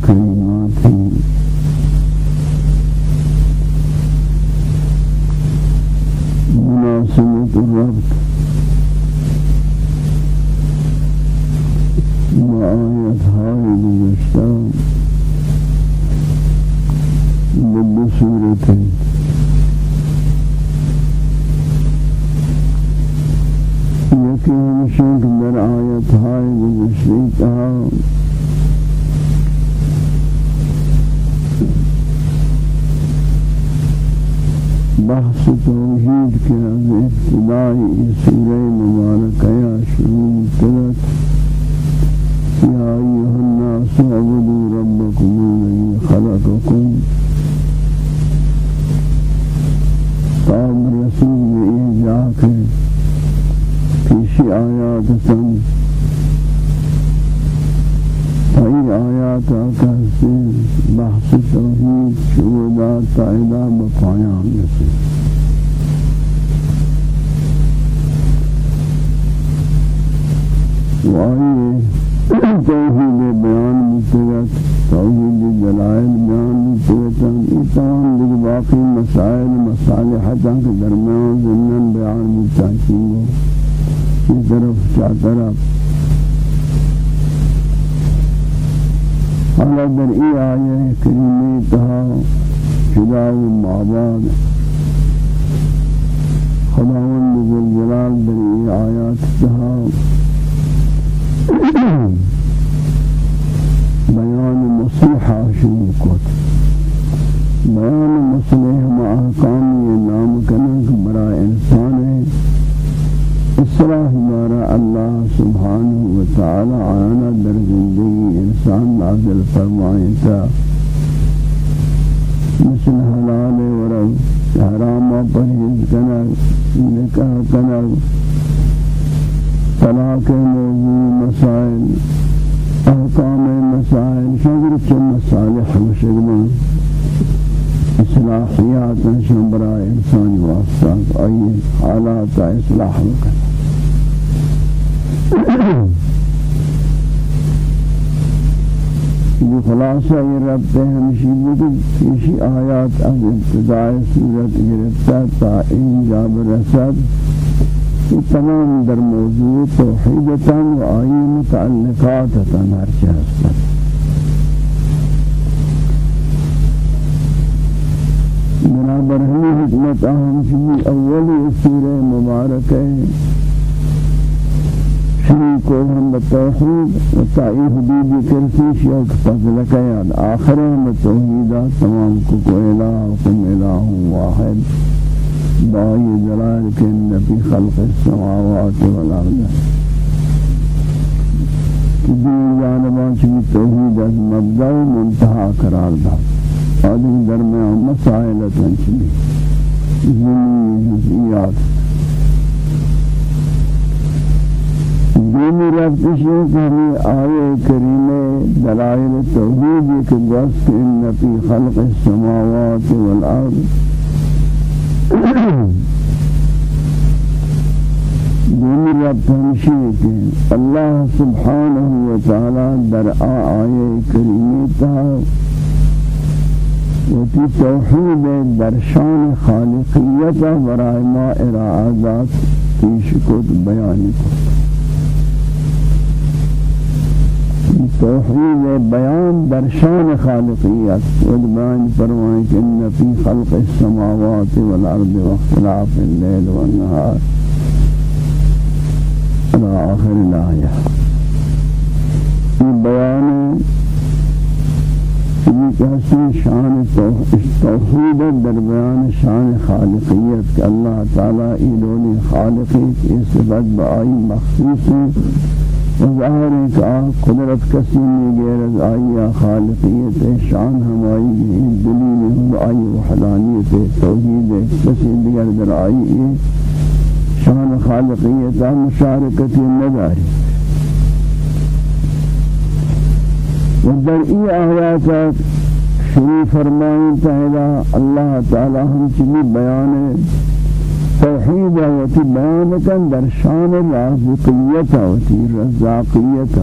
可能有，اصلاح مارا اللہ سبحانہ وتعالى آنا در زندگی انسان نازل فرمائیں تا مثل حلال ورد حرام پرہیز کنر نکاح کنر طلاق موضوع مسائل احکام مسائل شغر چل مسالح مشغلان اصلاحیات شمبرہ انسانی واسطہ۔ آئیے حالات اصلاح مکن یہ فلاسہ یہ رب ہمشی بود کیشی آیات از ابتدائی صورت گرفتا تا این جاب رسد یہ تمام در موضوع توحیدتا و آئی متعلقاتتا ہرچہ ہستتا بنابراین حکمت اہم چیزی اولی سورہ مبارک ہے شریک اور التوحيد توحید و تعیف بیبی کرتی شیخ فضل قیاد آخر ہم توحیدہ تمام کو کو الہ کم الہ واحد بائی جلال کن فی خلق السماوات والارض کہ دین جانبان چکی توحید از مبدع و منتحا قرار دا آدم درمیان مسائلتن چکی زمین جزئیات تسلیمی رفتشی کہ ہمیں آئے کریم دلائل توحید کے گوست ان پی خلق السماوات والارض. دومی رب ہمشی کہ اللہ سبحانہ وتعالی در آئے کریمی تا تہا وفي توحيد درشان خالقيته ارعادات إرادات في بیانی بيانكم توحید بیان در شان خالقیت. خود بیان فرمائیں کہ ان فی خلق السماوات والارض واختلاف الليل والنهار إلى آخر الآیه. یہ بیان یہ کہتے شان توحید در بیان شان خالقیت کہ اللہ تعالی ایلون خالقیت اس وقت بآئی مخصوص ہے وظاہر ہے کہ قدرت کسی نہیں غیر آئی خالقیت شان ہمائی دلیل ہم آئی وحدانیت توحید کسی دیگر در آئی شان خالقیت مشارکتی نداری. ودر ای آیات شروع فرمائیں تہلا اللہ تعالی ہم چلی بیان توحید و تی بیان کن در شان رازقیت و تی رزاقیت و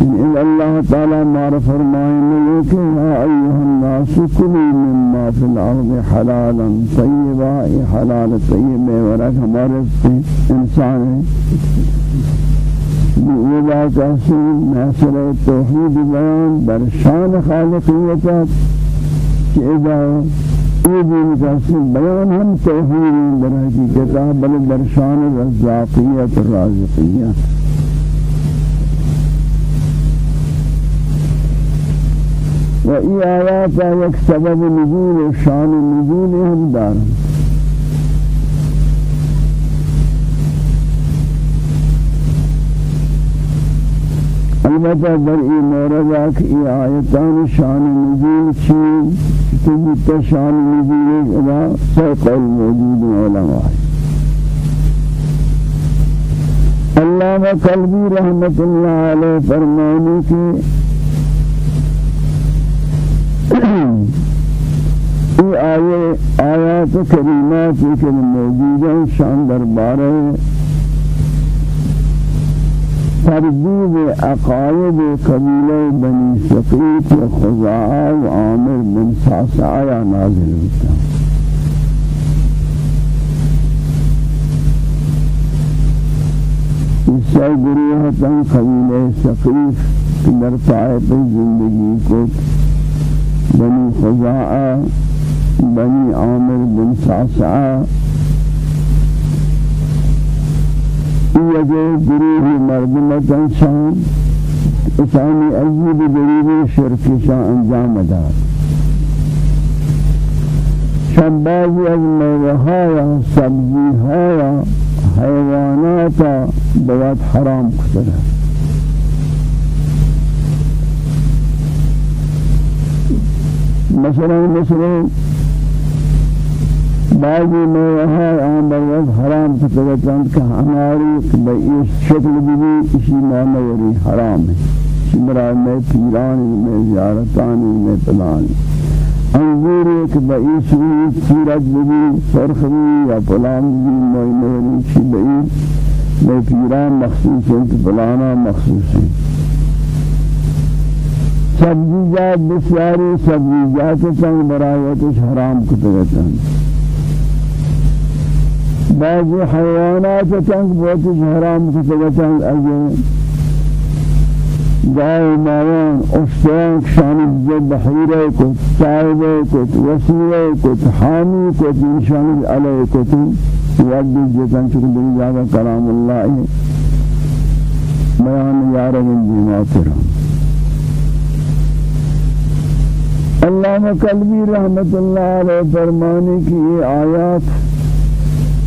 إن الله تعالى ما فرمائن لك يا أيها الناس كلوا مما في الأرض حلالا طيبا حلال طيب ورك ہمارے انسان ولا تحسين ناصر التوحيد بيان برشان خالقية إذا إذا تحسين بيان هم توحيد در حقیقت بل برشان الرزاقية الرازقية. و ای آیات یک سبب نزول شان نزول هم دارم. البته در این مورد ای آیتان شان نزول چی؟ تو شان نزول ادا سه قول موجود علماء علامہ قلبی رحمت اللہ علیہ فرمانے کی۔ یہ آیات کریمات کے موجود ہیں شان دربارے تردید عقائد قبیلہ بنی سقیت و خزاعہ و عامر بن سعسعہ نازل اس سے گروہ تن قبیلہ سقیف در طائف زندگی کو بني خزاعة بني عامر بن سعسعة يجي گروه مردمة شان اسانی عجیب غریب شرک شان انجام داد. شبازی از میوهایا سبزیهایا حیواناتا باید حرام کتره مثلا مثلا بعضی میوہ آن بروز حرام تتوتند کہ ہماری بئی شکل بھی اسی معنی حرام ہے میں پیرانی میں زیارتانی میں پلانی. انظور ایک بئی سوی سیرت بھی فرخ بھی یا پلان بھی موئی چی بئی میں پیران مخصوص ہیں پلانا مخصوص سبزیجات بسیاری سبزیجات چنگ برایتش حرام کتگتن بعضی حیوانات چنگ بہتش حرام کتگتن اگر گائے ماوان اشتیان شانی جو بحیرے کت صاحبے کت وسیلے کت حامی کت انشانی علیہ کت. یادی جتن چکل دنی جاگا کلام اللہ بیان یارگن دیمات رہا علامہ قلبی رحمت اللہ علیہ فرمانے کی آیات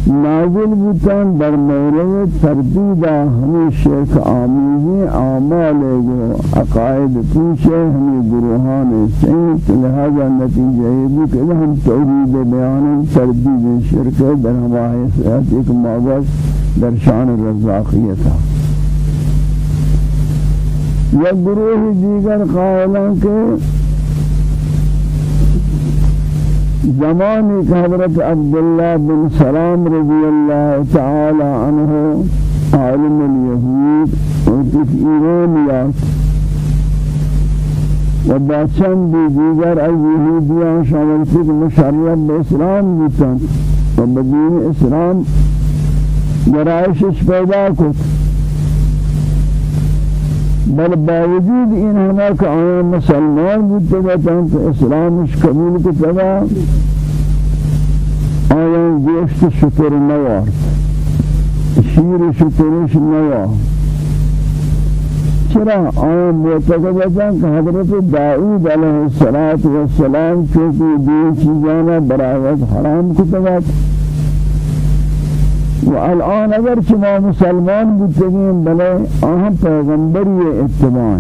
نازل بودن در مورد تردید ہمیں شیخ آمیزی اعمال گو عقائد پیچھے ہمیں گروہان سینت لہذا نتیجہ یہ بھی کہ ہم توحید بیان تردید شرک در ہمارے صحت ایک موضوع در شان رزاقیت یا گروہ دیگر قائلان کے زمانی کہ حضرت عبداللہ بن سلام رضی اللہ تعالی عنہ عالم اليهود وتف ایرانیات و با چند دیگر از یهودیان شامل شد مشرف به اسلام بودند و بدین اسلام گرایشش پیدا کرد. بل باوجود این همه که آیا مسلمان بودتے گا تو اسلامش قبول کتا آیا گوشت شکر نوارد شیر شکرش نوارد چرا آیا معتقدتاں کہ حضرت داؤد علیہ السلام چونکہ دو چیزانا برایت حرام کتبت و الان اگر شما مسلمان بودتگین بلے اہم پیغمبری اتباع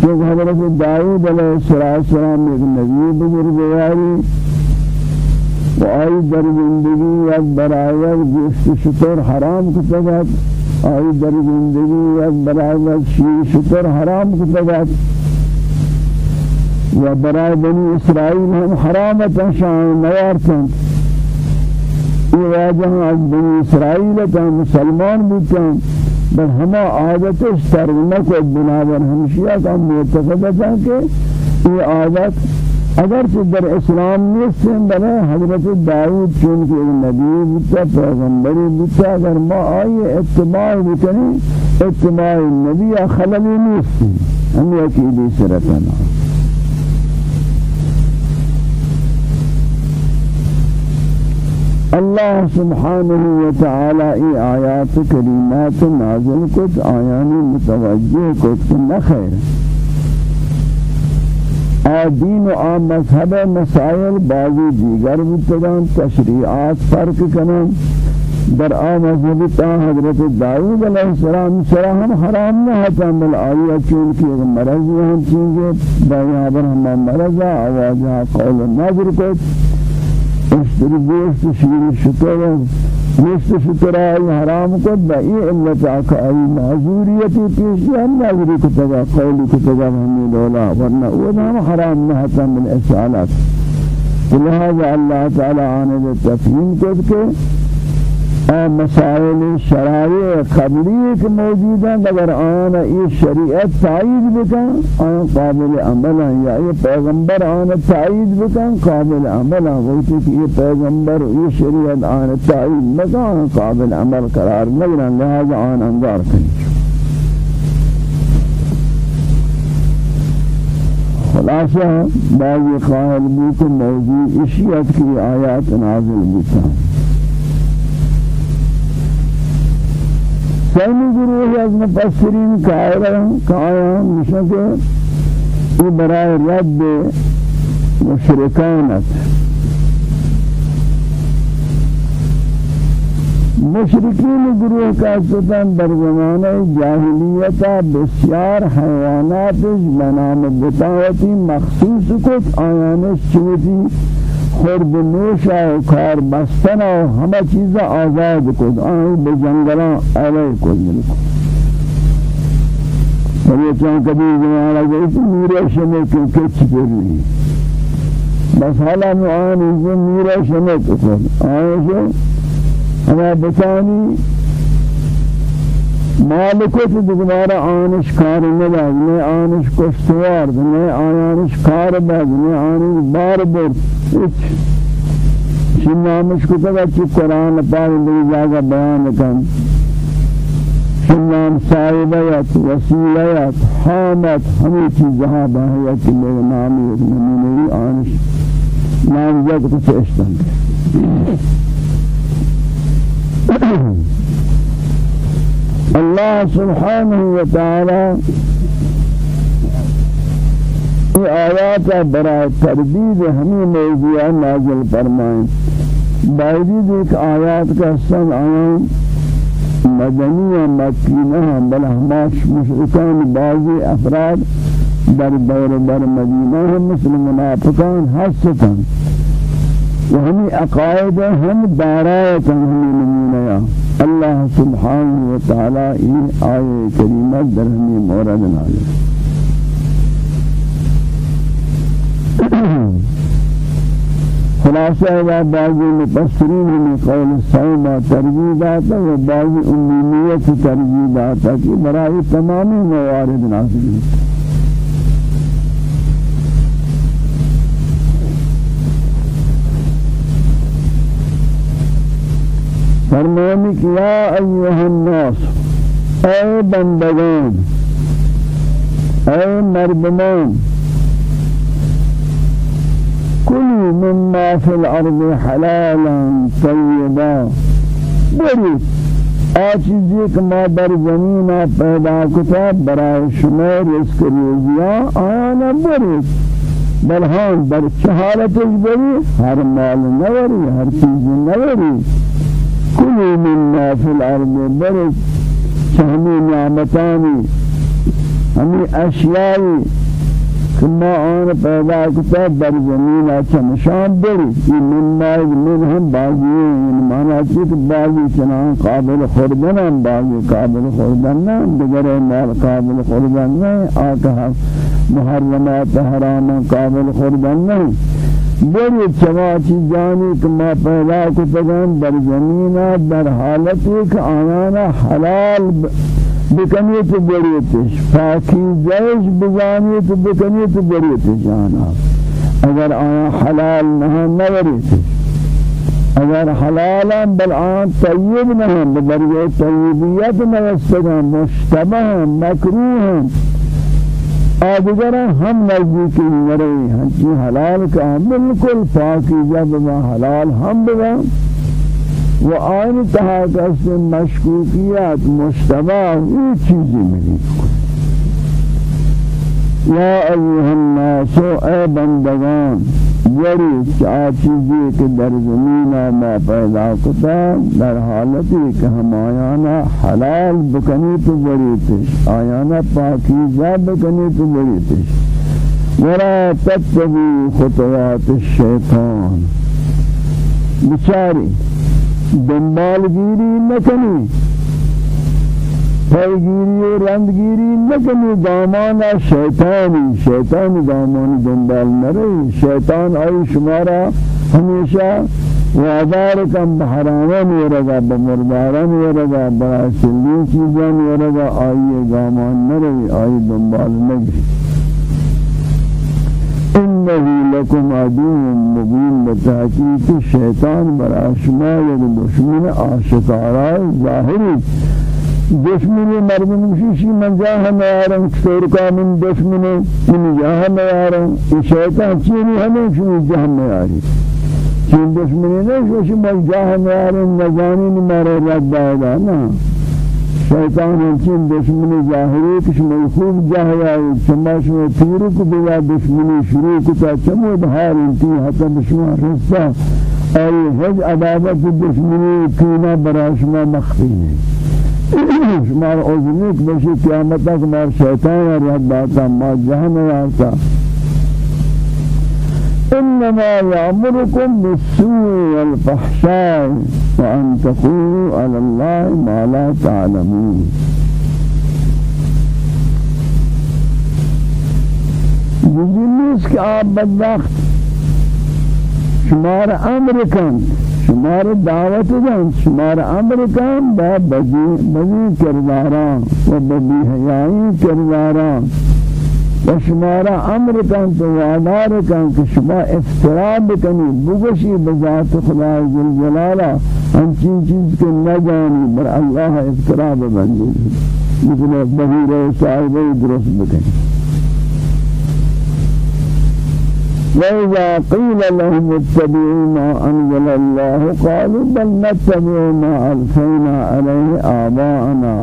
چونکہ حضرت داؤد علیہ السلام ایک نبی بزرگواری و آئی در زندگی یک برایت گوشت شطور حرام کتبت آئی در زندگی یک برایت شیر شطور حرام کتبت و برای بنی اسرائیل هم حرامتا شان نیارتند. یہ واجہ از بنی اسرائیل تا مسلمان بودتا بل ہما عادتش ترمہ کو بنابر ہمشیہ کا معتقدتا کہ یہ عادت اگر کہ در اسلام نیستن بلے حضرت داود چون کہ نبی بودتا پیغمبری بودتا اگر ما آئی اتباع بکنی اتباع نبی خللی نیستی ہم یکی سرطنا الله سبحانه وتعالى ای آیات کریمات نازل کت آیانی متوجه کت نخیر آدین و آم مذہب مسائل بعضی دیگر بودتگان تشریعات فرق کنن. در آ مذہب تا حضرت داود علیہ السلام سرا ہم حرام نہ ہتا بل آیا چونکہ ایک مرض ہم چینگے بایا بر ہم مرضا آوازا قول نظر کو اشتری گوشت شیر شکر گوشت شکر آئی حرام کو بئی علت آکا آئی معذوریتی پیشی ہم معذوری کتگا قولی کتگا ہمیں دولا ورنہ وہ ہم حرام نہتا من اسعالات لہذا اللہ تعالی آنے دے تفہیم مسائل شرائع قبلی کے موجود ہیں اگر آنا یہ شریعت تائید بکن آن قابل عمل ہیں یا یہ پیغمبر آنا تائید بکن قابل عمل ہیں وقتی کہ یہ پیغمبر یہ شریعت آنا تائید بکن قابل عمل قرار نگرن لہذا آن انگار کنی. خلاصہ بعضی قائل بھی کہ موضوع اشیت کی آیات نازل بکن. سیمی گروہ از مفسرین قائلان قائلان مشن کہ یہ برای رد مشرکانت. مشرکین گروہ کا ستن در زمانہ جاہلیتا بسیار حیوانات بنام بتاوتی مخصوص کت آیانش چوتی خرد نوش و کار بستن و همه چیز آزاد کد آن به جنگلان علیه کد ملکو ولی چون کبھی زمانہ گئی میرے شمع کیوں کچھ پر نہیں بس حالا میں آن اس میرے شمع کد آن سے ہمیں بچانی مالکت دوباره آنش کار نداد نه آنش کشتوار نه آنش کار بد نه آنش بار برد چی نامش کتب چی قرآن پاک دی جاگا بیان کن شنام صاحبیت وسیلیت حامت ہمیں چیزها باہیت نامی ایک نمونی آنش. نام جد کچھ اشتن الله سبحانه وتعالى یہ آیات برای تردید ہمیں موضوع نازل فرمائیں باوجود ایک آیات کا سن آیان مدنی مکینہ بل ہماش مشرکان بعضی افراد در دور بر مدینہ ہم مثل منافقان حسطان و ہمیں عقائد ہمیں نمونیا الله سبحانه وتعالى این آیه کریمه در همین مورد نازل. خلاصہ ہے بعضی مفسرین میں قول سیما ترجیح داتا و بعضی امیمیت ترجیح داتا کہ برای تمامی موارد نازل. فرمانی کہ یا ایوہ الناس اے بندگان اے مردمان كلوا مما في الأرض حلالا طيبا بريد آچیزی که ما بر زمین پیدا کتا برای شما رزق روزیا آیا نبرید بل هم بر چه حالتش بری؟ هر مال نوری هر چیزی نوری کلی من ما فی الأرض برید چه همی نعمتانی ہمی اشیائی ثم آن پیدا کتا در زمین چمشان بری من مائی من ہم بازی ہیں مانا چیت بازی چنان قابل خوردن ہم بازی قابل خوردن نا دگر مال قابل خوردن نا آکا محرمات حرام قابل خوردن نا بری چواچی جانی کہ ما پیدا کتگان در زمین در حالتی کہ آیانا حلال بکنی تو بریتش. پاکیزش بزانی تو بکنی تو بریتش جانا. اگر آیا حلال نہ نوریتش اگر حلالا بل آن طیب نہ بدرجہ طیبیت نوستگا مشتبہ مکروہ آدگر ہم نزدیکی نرئی ہنچی حلال کا بالکل پاکیزہ بما حلال ہم بما و آن تها کس مشکوکیت مشتبه این چیزی ملی۔ یا ایها الناس ای بندگان یری چا چیزی که در زمین ما پیدا کتا در حالتی که ہم آیانا حلال بکنی تو بریتش آیانا پاکیزہ بکنی تو بریتش ولا تتبی خطوات الشیطان. بچاری دنبال گیری نکنی پیگیری و رندگیری نکنی دامان شیطانی شیطان دامان دنبال نرئی شیطان آئی شمارا ہمیشہ وعدار کم بحرامن ورگا بمردارن ورگا برا سلی چیزان ورگا آئی دامان نرئی آئی دنبال نگری. إنه لكم عدو مبين بتحقيق الشيطان برا شما دشمن آشکارا ظاهری. دشمنی مردم مشیشی من جاه میارم کسور کا من دشمنی من جاه میارم این شیطان چینی همین شما جاه میاری چین دشمنی نیست شما جاه میارم نجانی نماره رد دادا نه. شیطان انچین دشمنی ظاہری کش خوب جاہیا شما شما تیرو کو بیا دشمنی شروع کو تا چمو بہار انتی حتی بشما رسا اور حج عدابت دشمنی کینا برا شما مخفی ہے شما عذرنک بشی قیامت تک مار شیطان رد باتا ما جہنم آتا إنما يأمركم بالسوء والفحشاء وأن تقولوا على الله ما لا تعلمون. جزیلیس کہ آپ بدبخت. شمار أمر کن. شمار دعوت دن شمار أمر کن با بزی بزی کرداران و ببی حیائی کرداران. و شمارا أمر کن تو وادار کن کہ شما افترا بکنی بگشی بذات خدا جل جلالا ہم چیز چیز کے نہ جانی بر اللہ افترا ببندی مثل بہیر صاحب درست بکنی. وإذا قيل لهم اتبعوا ما أنزل الله قالوا بل نتبع ما ألفينا عليه آباءنا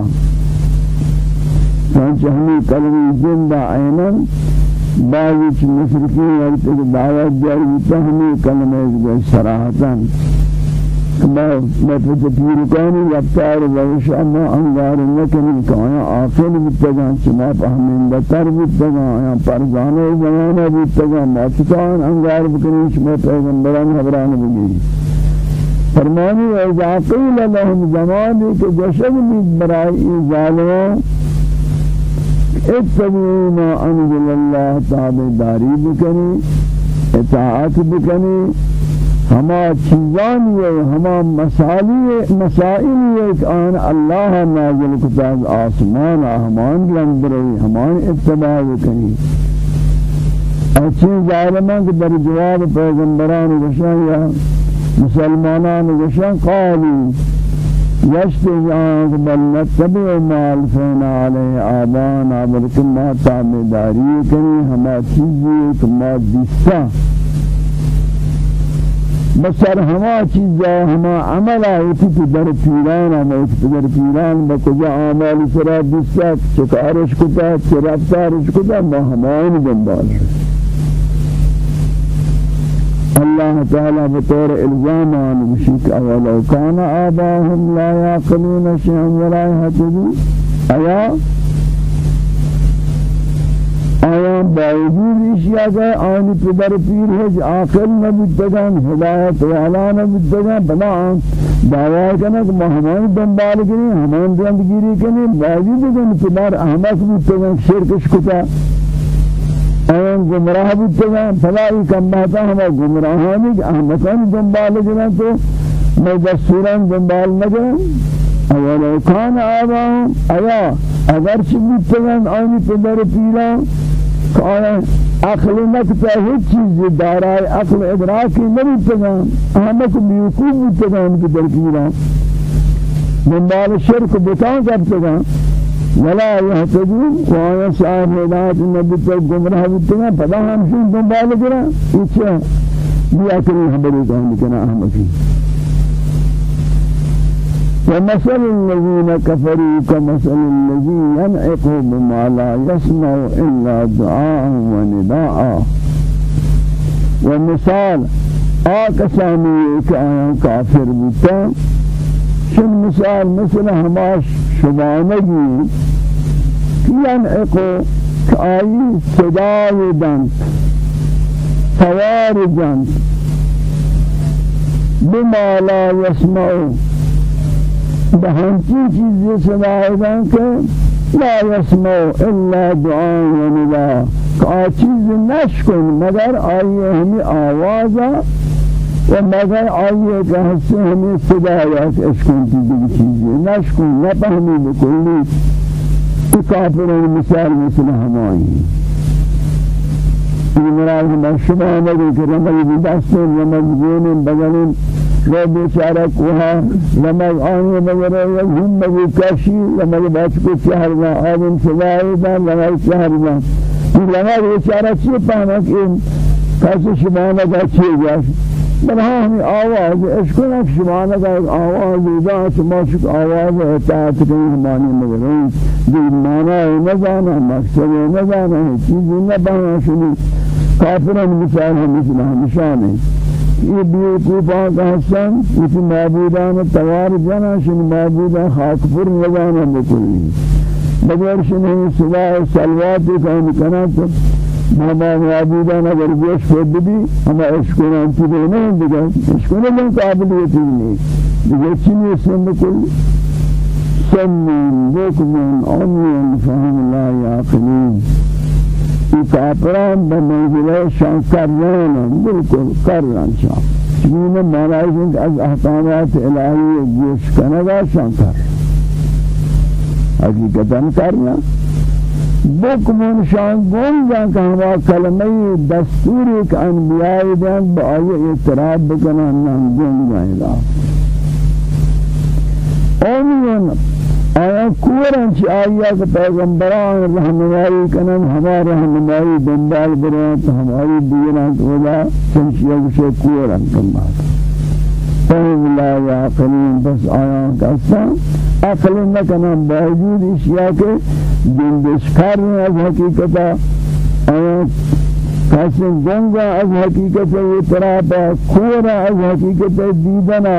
ہمیں قلبی زندہ عینن بعض مشرکین وقت دعوت جاری ہوتا ہمیں کلمہ ما فتپیرکانی رفتار وشا ما انگار نکنی کایا آخر بتگان چما فهمندتر بتگان آیا پرزانه زمانه بتگان ما چکان انگار بکنی شما پیغمبران حبران بگیری فرمانی اذا قیل لهم زمانی که جشن بید برائی ظالمان اتبعوا ما انزل الله تعالى داری بکنی اطاعت بکنی ہما چیزانی ہے ہما مسائلی ہے کہ آن اللہ نازل کتاب آسمان ہمان لندرے ہمان اتباع بکنی اچھی ظالمان کے در جواب پیغمبران گشان یا مسلمانان گشان قالوا يشتهي بل نتبع ما الفينا عليه آبانا بلکہ ما تابداری کنی ہما چیزی کما دیسا بسر ہما چیزا ہما عملا ہوتی تو در پیران ہما ہوتی در پیران بکجا آمال سرا بسک چکارش کتا چرفتارش کتا ما ہمائن دنبال اللہ تعالی بطور الزام آن بشک اولو کان آباهم لا یاقلون شیئا ولا يهتدون ایا؟ آیا باوجود اشیاء کا آنی پدر پیر ہے عاقل نبودگان ہدایت والا نبودگان بنا دعوی کنا کہ ہمان دنبال کریں ہمان دندگیری کریں باوجود کن پدر احمق بودگان شرکش کتا. آیا گمراہ بودگان فلائی کم بہتا ہما گمراہانی کہ احمقان دنبال کریں تو میں دستوران دنبال نگریں اولو کان آباهم آیا اگر چی بودتگان آنی پدر پیران؟ آیا عقل نکتا هیچ چیز دارای عقل ادراکی همه کو بیوکوب بیتگان که در پیران منبال شرک بتان کرتگان ولا يهتدون وآية صاحب هدایت نبی پر گمراه بیتگان پدا همشون دنبال کرا ایچه بیا کری خبری کہانی کنا احمقی ومثل الذين كفروا كمثل الذي ينعق بما لا يسمع إلا دعاء ونداء. ومثال آكساني كأن كافر بيتا شن مثال؟ مثل هماش شبانگی ينعق كأي صدای دند بما لا يسمعون. بہنچی چیزیں سنائیدن کہ لا يسمع الا دعاء و ندا. کہ چیز نشکن مگر آئیے ہمیں آوازا و مگر آئیے کہ ہستے ہمیں صدایات اشکن چیزیں چیزیں نشکن نپہمی بکلی کافرین مثال مثل ہمائی یہ مراد ہمیں شبہ نگے کہ رمضی دستیں رمضی بگلیں وہ بیچارہ کوہا لمگ آنے وغیرہ ہم مگو کشی لمگ بچ کو چہر میں آدم سوائے دا لمگ چہر میں لمگ بیچارہ چی پانا کہ کسی شمانہ کا چی جاش بلہا ہمیں آواز اشکنا شمانہ ایک آواز دا چماشک آواز اطاعت کہیں ہمانی مگرین دی مانا نزانا مقصد نزانا چیزی نبانا شنی کافران مثال ہم مثل ہمشان ہیں یہ بیو کوپان کا حسن اس معبودان توار جنا شن معبودان خاک پر نگانا بکلی بغیر شن صدا سلوات کا نکنا تو ماما معبودان اگر گوش خود بھی ہم عشق انتی نہیں دیگا عشق نے قابلیت نہیں دیگا چنی سن بکل سمین بکمن عمین فهم لا یاقلین کافران به منزله شان کردن بالکل کردن شان. چون معنی از احکامات الهی گوش کنه شان کر حقیقتا کرنا بکمون شان گونگا کہ ہما کلمہ دستوری کہ انبیاء دیں بآئی اعتراف بکنن نام گونگا الہ اومیون آیا کورن چی آیا کہ پیغمبران رحموائی کنن؟ ہمارا رحموائی دنبال ہماری دیران تو وجہ چنچی اگشے کورن کمات فهم لا يعقلون بس آیا کسا عقل نکنن باوجود اشیاء کے جندش کرن از حقیقتا. آیا کسی گنگا از حقیقت اعترافا کورا از حقیقت دیدنا.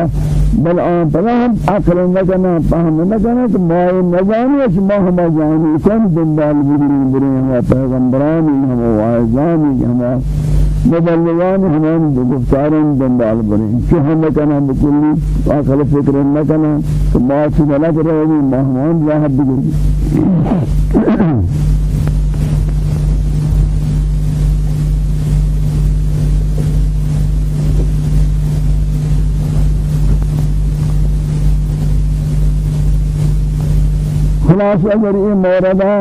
بل آن پدا ہم عقل نکنا فهم نکنا تو مائی نزانی اس ما ہم جانی کن دنبال بگری بری ہم پیغمبرانی ہم وائزانی ہم مبلغان ہم گفتارن دنبال بری چو ہم نکنا بکلی عقل فکر نکنا تو ما چی نلک رہی ما راہ بگری خلاص اگر یہ موردہ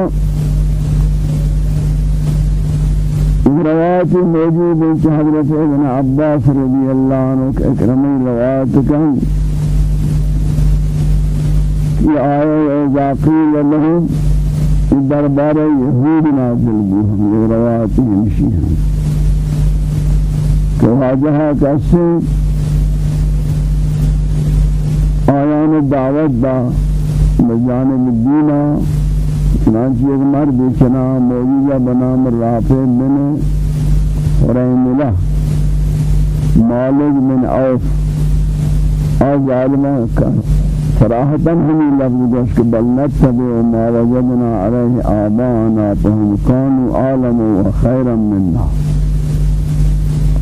روایت موجود ہے حضرت ابن عباس رضی اللہ عنہ کے اکرمی روایت کہیں کہ آئے اذا قیل لهم دربار یہود نازل بھی ہم یہ روایت ہمشی ہیں۔ کہ کسی آیان دعوت بجانب الدینہ چنانچہ ایک مرد چنا موجودہ بنام رافع بن حرین اللہ مالک من عوف آج عالمہ صراحتا ہمی لفظ گوش کہ بل نتبع ما وجدنا علیہ آبانا فهم كانوا عالم و خیرا مننا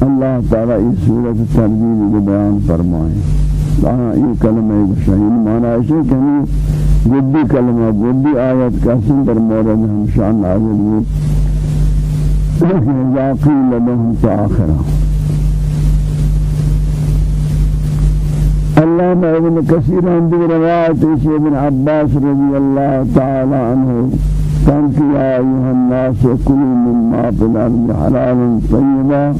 اللہ تعالی اس صورت تربیل کو بیان فرمائیں لانا یہ کلمہ شہین مانا ہے کہ ہمیں گدی کلمہ گدی آیت کا سندر مورد ہم شان نازل ہوئی اذا قیل لهم تآخرہ علامہ ابن کثیر ہم بھی روایت ہے ابن عباس رضی اللہ تعالی عنہ. في أيها الناس كلوا مما في الأرض حلالا طيبا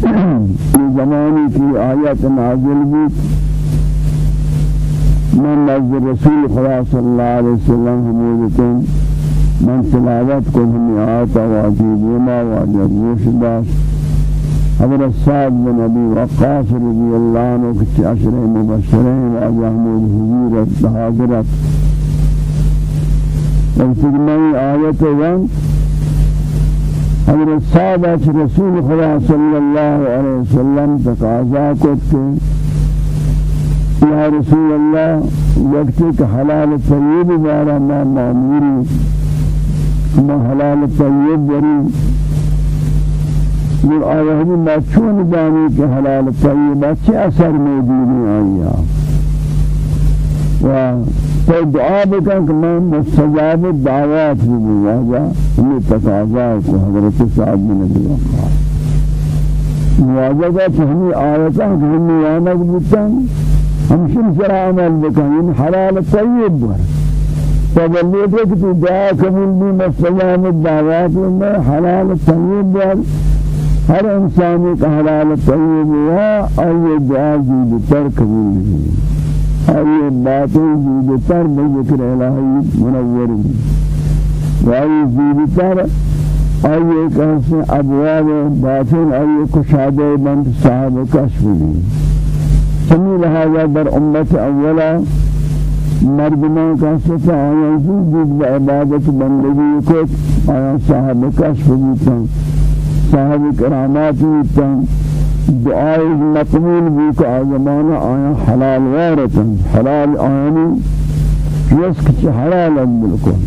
في زماني في آيات نازل بيت من نزل رسول خدا صلى الله عليه وسلم حمودتين من تلاوت كل هم آيات واجب وما واجب وشداش حضرت سعد بن ابي وقاص رضي الله عنه كتي عشر مبشرين واجه حمود حضور بحاضرت وفي آية وان حضرت سعد رسول خدا صلى الله عليه وسلم تقاضا كتك يا رسول الله وقتك حلال طيب بارا ما ماموري. ما حلال طيب بري یہ آیہی ما چون دانی کہ حلال طیبہ چه اثر موجودی آیا؟ و تو دعا کہ میں مستجاب دعوات بھی بواجا ہمیں تقاضا کو حضرت صاحب نبی وقال مواجہ کا کہ ہمیں آیتا کہ ہمیں یانک بکن ہم شن سر عمل یہ حلال طیب بر فبلیتے کہ تو دعا قبول بھی مستجاب دعوات میں حلال طیب بر ہر انسانی کا حلال طیب ہوا اور یہ دعا جید تر قبول نہیں اور یہ باتیں جید تر بذکر الہی منور. اور یہ جید تر اور یہ کہتے أبواب باطن یہ کشادہ بند صاحب بھی سمی لہذا در امت أولا مردمان کا ستا آیا زید عبادت بندگی کو آیا صاحب کشف صاحب کرامات تن دعائے مقبول بھی کا زمانہ آیا حلال وارتن حلال آنی رزق چی حلال بالکل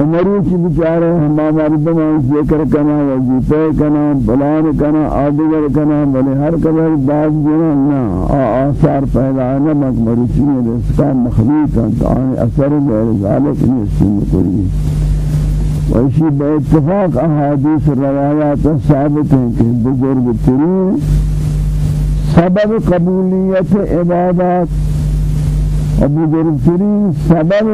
عمری کی بیچارے ہم مردمان ذکر کنا وظیفے کنا بلان کنا آدگر کنا بلے ہر قدر باز دینا نا آثار پیدا نہ مقبری چی رزقا مخلوط ہیں اثر غیر ذالک نہیں سن ویسی بے اتفاق احادیث روایات ثابت ہیں کہ بزرگ ترین سبب قبولیت عبادات۔ اور بزرگ ترین سبب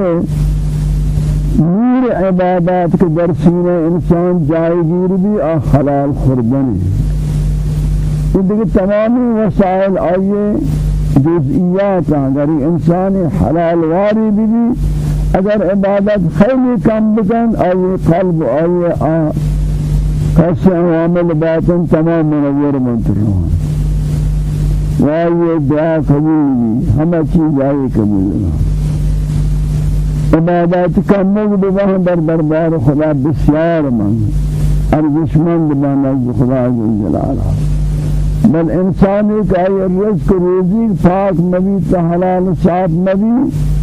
نور عبادات کے در انسان جائے گیر بھی حلال خوردن ہے دیکھ تمامی وسائل آئیے جزئیات اگر انسان حلال واری بھی اگر عبادت خیلی کم بکن آئی قلب آئی آ. کسی عوامل باطن تمام منور منتر روحان و آئی دعا قبول بھی ہمیں چیز آئی قبول عبادت کم مگد در دربار خدا بسیار من. ارزشمند بانز خدا جل جلالہ بل انسانی کا آئی رزق روزی پاک نبی تحلال صاحب نبی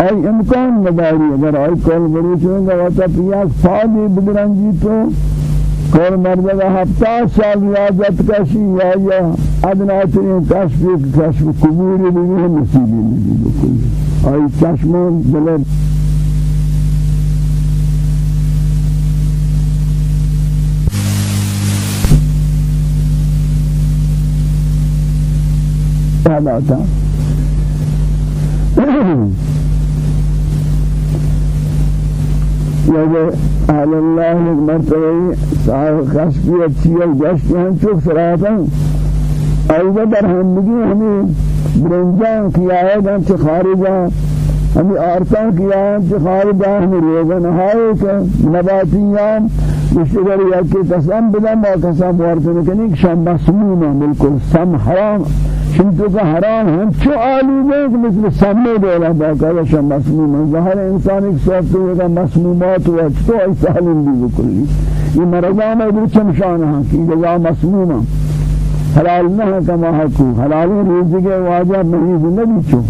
ای امکان نداری اگر ای کل بری چونگا وقتا پیاس فادی بدرنگی تو کل مردگا ہفتہ سال ریاضت کشی یا یا ادنا ترین کشف کشف قبوری بھی نصیبی نہیں بکلی ای چشمان دلت هذا یہ اہل اللہ ایک مرتبہ صاحب کشفیت چیئے جشتی ہیں چوک سراتا ایوہ در ہمگی ہمیں برنجان کیا ہے چھ خارجا ہمیں آرتان کیا ہے چھ خارجا ہمیں روزن ہائے کہ نباتیان مشتگر یا کہ قسم بدن با قسم وارتن کنی کہ شام مسموم بالکل سم حرام. شنتو کا حرام ہم چو آلودے کہ مثل سمے دولا باقاعدہ شا مسموم ظاہر انسان ایک صحبت ہوگا مسمومات ہوا تو ایسا حلم بھی بکلی یہ مرضا میں بھی چمشان ہاں کہ جزا مسموم حلال نہ ہے کما حقو حلال روزی کے واجہ مریض نبی چو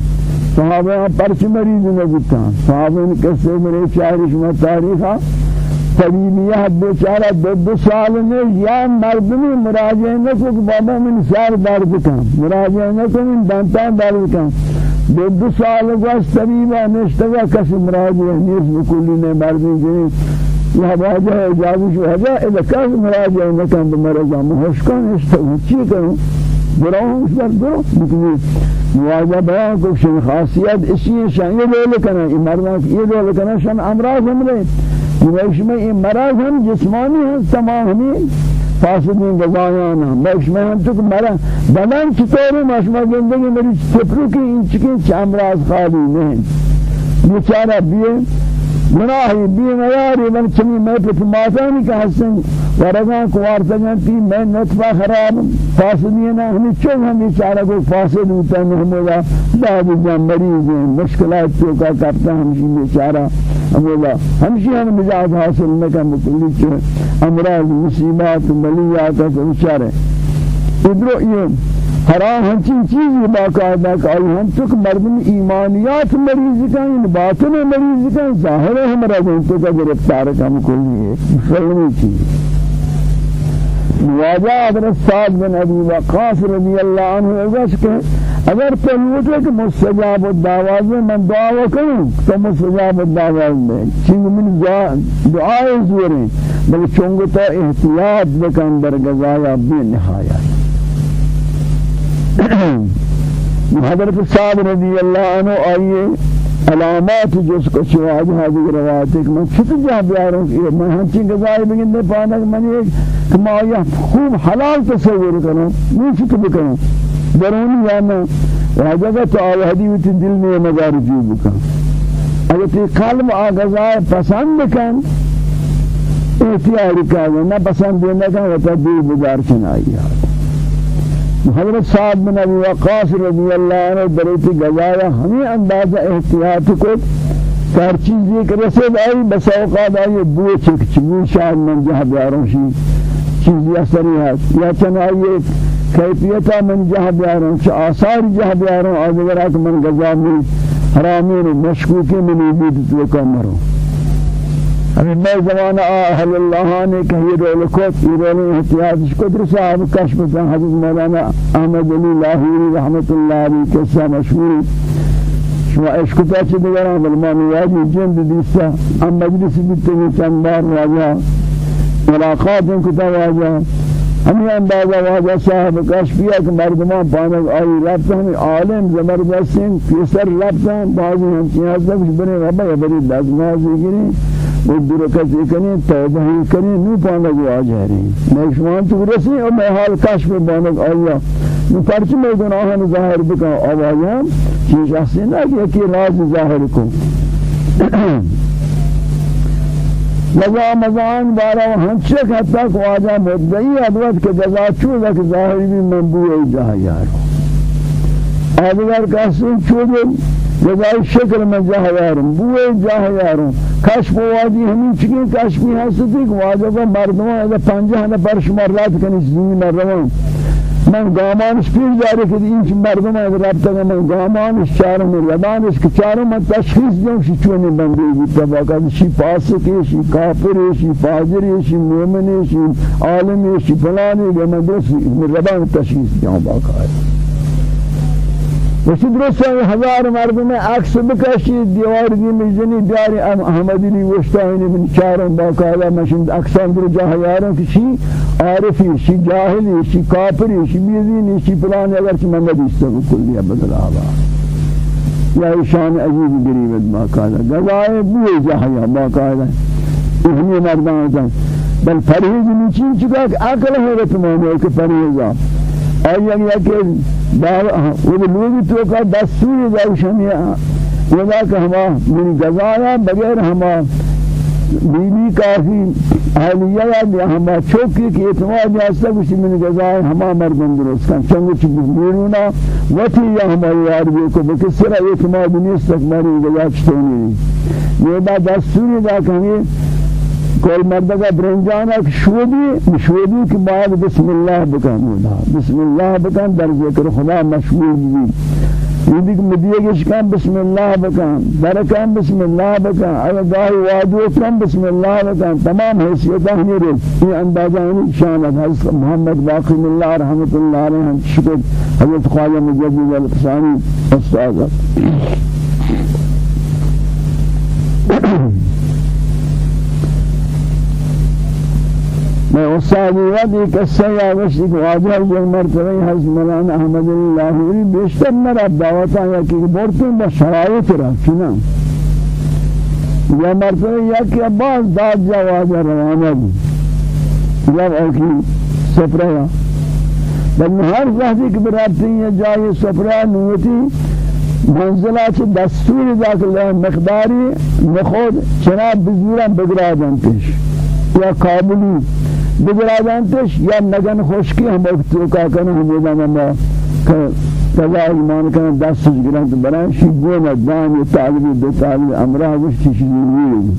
صحابہ پرچ مریض نبی تھا صحابہ نے کسے میرے شاعر شما تاریخہ طبیبیہ بیچارہ دو دو سال میں یا مردمی مراجعہ نہ کو بابا من سال درد کام مراجعہ نہ کو من دانتا درد کام دو دو سال گوش طبیبہ نشتگا کسی مراجعہ نیس بکلی نے مردمی جنی یہ واجہ اجازی شو حجا اذا کس مراجعہ نہ کام بمرضا محشکان اشتگا چی کروں براؤں اس پر برو بکنی مواجہ بیان کو شن خاصیت اسی شان یہ لے لکنا یہ مردان یہ لے لکنا شان امراض ہم لے بیش میں یہ مرض ہم جسمانی ہیں تمام ہمیں فاسدین غذایان ہیں بیش میں ہم چک مرض بدن چطور مشما زندگی میری چپرو کی ان چکی چامراض خالی نہیں بیچارہ بیے گناہی بی من چمی میں پت ماتانی کا حسن ورگاں کوار تگنتی میں نطفہ خراب. فاسدین ہمیں چون ہم بیچارہ کو فاسد ہوتا ہے محمولا بعد جان مریض ہیں مشکلات تو کا کرتا ہمشی بیچارہ محمولا ہمشی ہم مزاج حاصل نکا مکلی چھ امراض مصیبات ملیات بیچارے ادرو یہ حرام ہنچین چیزی باقاعدہ کہ ہم تک مردم ایمانیات مریض ان باطن مریض کا ظاہر ہے ہمارا تو کا گرفتار کم کلی ہے۔ فلنی چیز۔ مواجہ حضرت سعد بن ابی وقاص رضی اللہ عنہ اگش کہ اگر پہلوٹے کہ مستجاب الدعواز میں من دعا کروں تو مستجاب الدعواز میں۔ چنگ من دعائے زوریں بلکہ چونگتا احتیاط بکن در گزایا بے نہایت۔ حضرت صاحب رضی اللہ عنہ آئیے علامات جس کو شواج حاضر روایت ہے کہ میں چھت جہاں بیاروں کہ میں ہنچی گزائی بگن دے پانا کہ میں ایک کہ میں آیا خوب حلال تصور کروں میں چھت بکنوں درونی میں راجہ کا تو آوہدی ہوتی دل میں مزار جو بکن اگر تی قلب آغذائے پسند کن احتیاری کن نہ پسند دینے کن وہ تا دل بگار چنائی آتا حضرت صاحب بن ابی وقاص رضی اللہ عنہ درتی گزایا ہمیں اندازہ احتیاط کو ہر چیز کہ رسول آئی بس اوقات آئی بو چک چبو شاید من جہاں بیاروں شی چیز یا سریحات یا چن آئی کیفیتا من جہاں بیاروں چھ آثار جہاں بیاروں آدھگرات من گزا میں حرامین مشکوکی منی بود تو کم مروں ہمیں میں زمانہ اہل اللہ نے کہی رول کو رول احتیاط قدر صاحب کشف کا حضرت مولانا احمد علی لاہوری رحمت اللہ علیہ قصہ مشہور شما عشق تا چه دیگران بلمان یادی جند دیستا. ام مجلس بیتے گی چند بار واجہ ملاقات ان کتا واجہ ہمیں اندازہ واجہ صاحب کشفیہ کہ مردمان پانک آئی ربتا ہمیں عالم زبردستین پیسر ربتا بعضی ہم تک بنے ربا یا بری دزمازی گریں وہ برکت کنی توبہ کنی نو پانا جو آ جا رہی میں شمان تو رسی اور میں حال کشف بانک آیا. نو پرچ میں گناہاں ظاہر بکا آوازاں چیز شخصی نہ کہ یکی راز ظاہر کو لذا مزان بارا ہنچک حتی کو آجا مدعی ادوت کے جزا چودا کہ ظاہری بھی منبوع جہا یارو آدھگر کسی چودا جزای شکل میں جہا یارم بوئے جہا یارم کشف وادی ہمیں چکیں کشفی ہستی کہ واجب مردمان اذا پنجہ نفر شمارات کنی زمین روان من گامانش پیر جاری کہ این مردم از رابطه من گامانش چارم لبانش که چارم من تشخیص دیم شی چونی بندی بود. تباکات شی فاسقی شی کافری شی فاجری شی مومنی شی عالمی شی فلانی من درست لبان تشخیص دیم باقاعده وشی درست هزار مردم عکس بکشی دیوار دی میزنی دیاری احمدی لی وشتاینی من چارم باقاعده مشند اکسان در جاه یارم که شی عارفی شی جاهلی شی کافری شی بیزینی شی پلانی اگر چی من ندیسته بکلی بدل آبا. یا ایشان عجیب گریبت باقاعده گزای بوی جاهیا باقاعده اهمی جان. بل پرهیز نیچین چکا؟ عقل ہے رتمانی ہے کہ پرهیزا آیا کہ وہ لوگ تو کا دستور داشنیا ودا کہ ہما من جزایا بغیر ہما بیبی کافی اہلیہ یا ہما چوکی کی اعتماد یاستا کسی من گزائے ہما مردم درست کن۔ چنگو چی بیرونا وطی یا ہما یار بھی کو بکس سرا اعتماد نیست تک مری گزا چطونی یہ با دستوری دا کہیں کل مردگا برنجانا شودی شودی کی بعد بسم اللہ بکن بسم اللہ بکن در ذکر خدا مشغول بھی یدی کہ مدیے کے شکام بسم اللہ بکان برکان بسم اللہ بکان اگر گاہی وادو کم بسم اللہ بکان تمام حیثیتہ ہمیں رہے یہ اندازہ ہمیں شامت حضرت محمد باقی اللہ رحمت اللہ علیہ ہم شکر. حضرت خواجہ مجدد الفسانی أستاذ میں استادی ودی قصہ یا وشی کو واجہ یہ مرتبہ حضرت مولانا أحمد اللہ بیشتر مرا دعوتا یا کہ بورتوں با شرائط را چنا یا مرتبہ یا کہ بعض داد جا واجہ روانہ بھی جب اوکی سفرہ بل ہر زہدی کی برابطی ہے جائے سفرہ نوتی منزلات دستور ذات مقداری نخود چناب بزیرا بگرادن پیش. یا کابلی. بگرادانتش یا نگن خشکی هم تو کا کنه هم میدان ما کذا ایمان کنه دست گران تو برای شیگون دان یہ طالب دو طالب امرا وش چیزی نہیں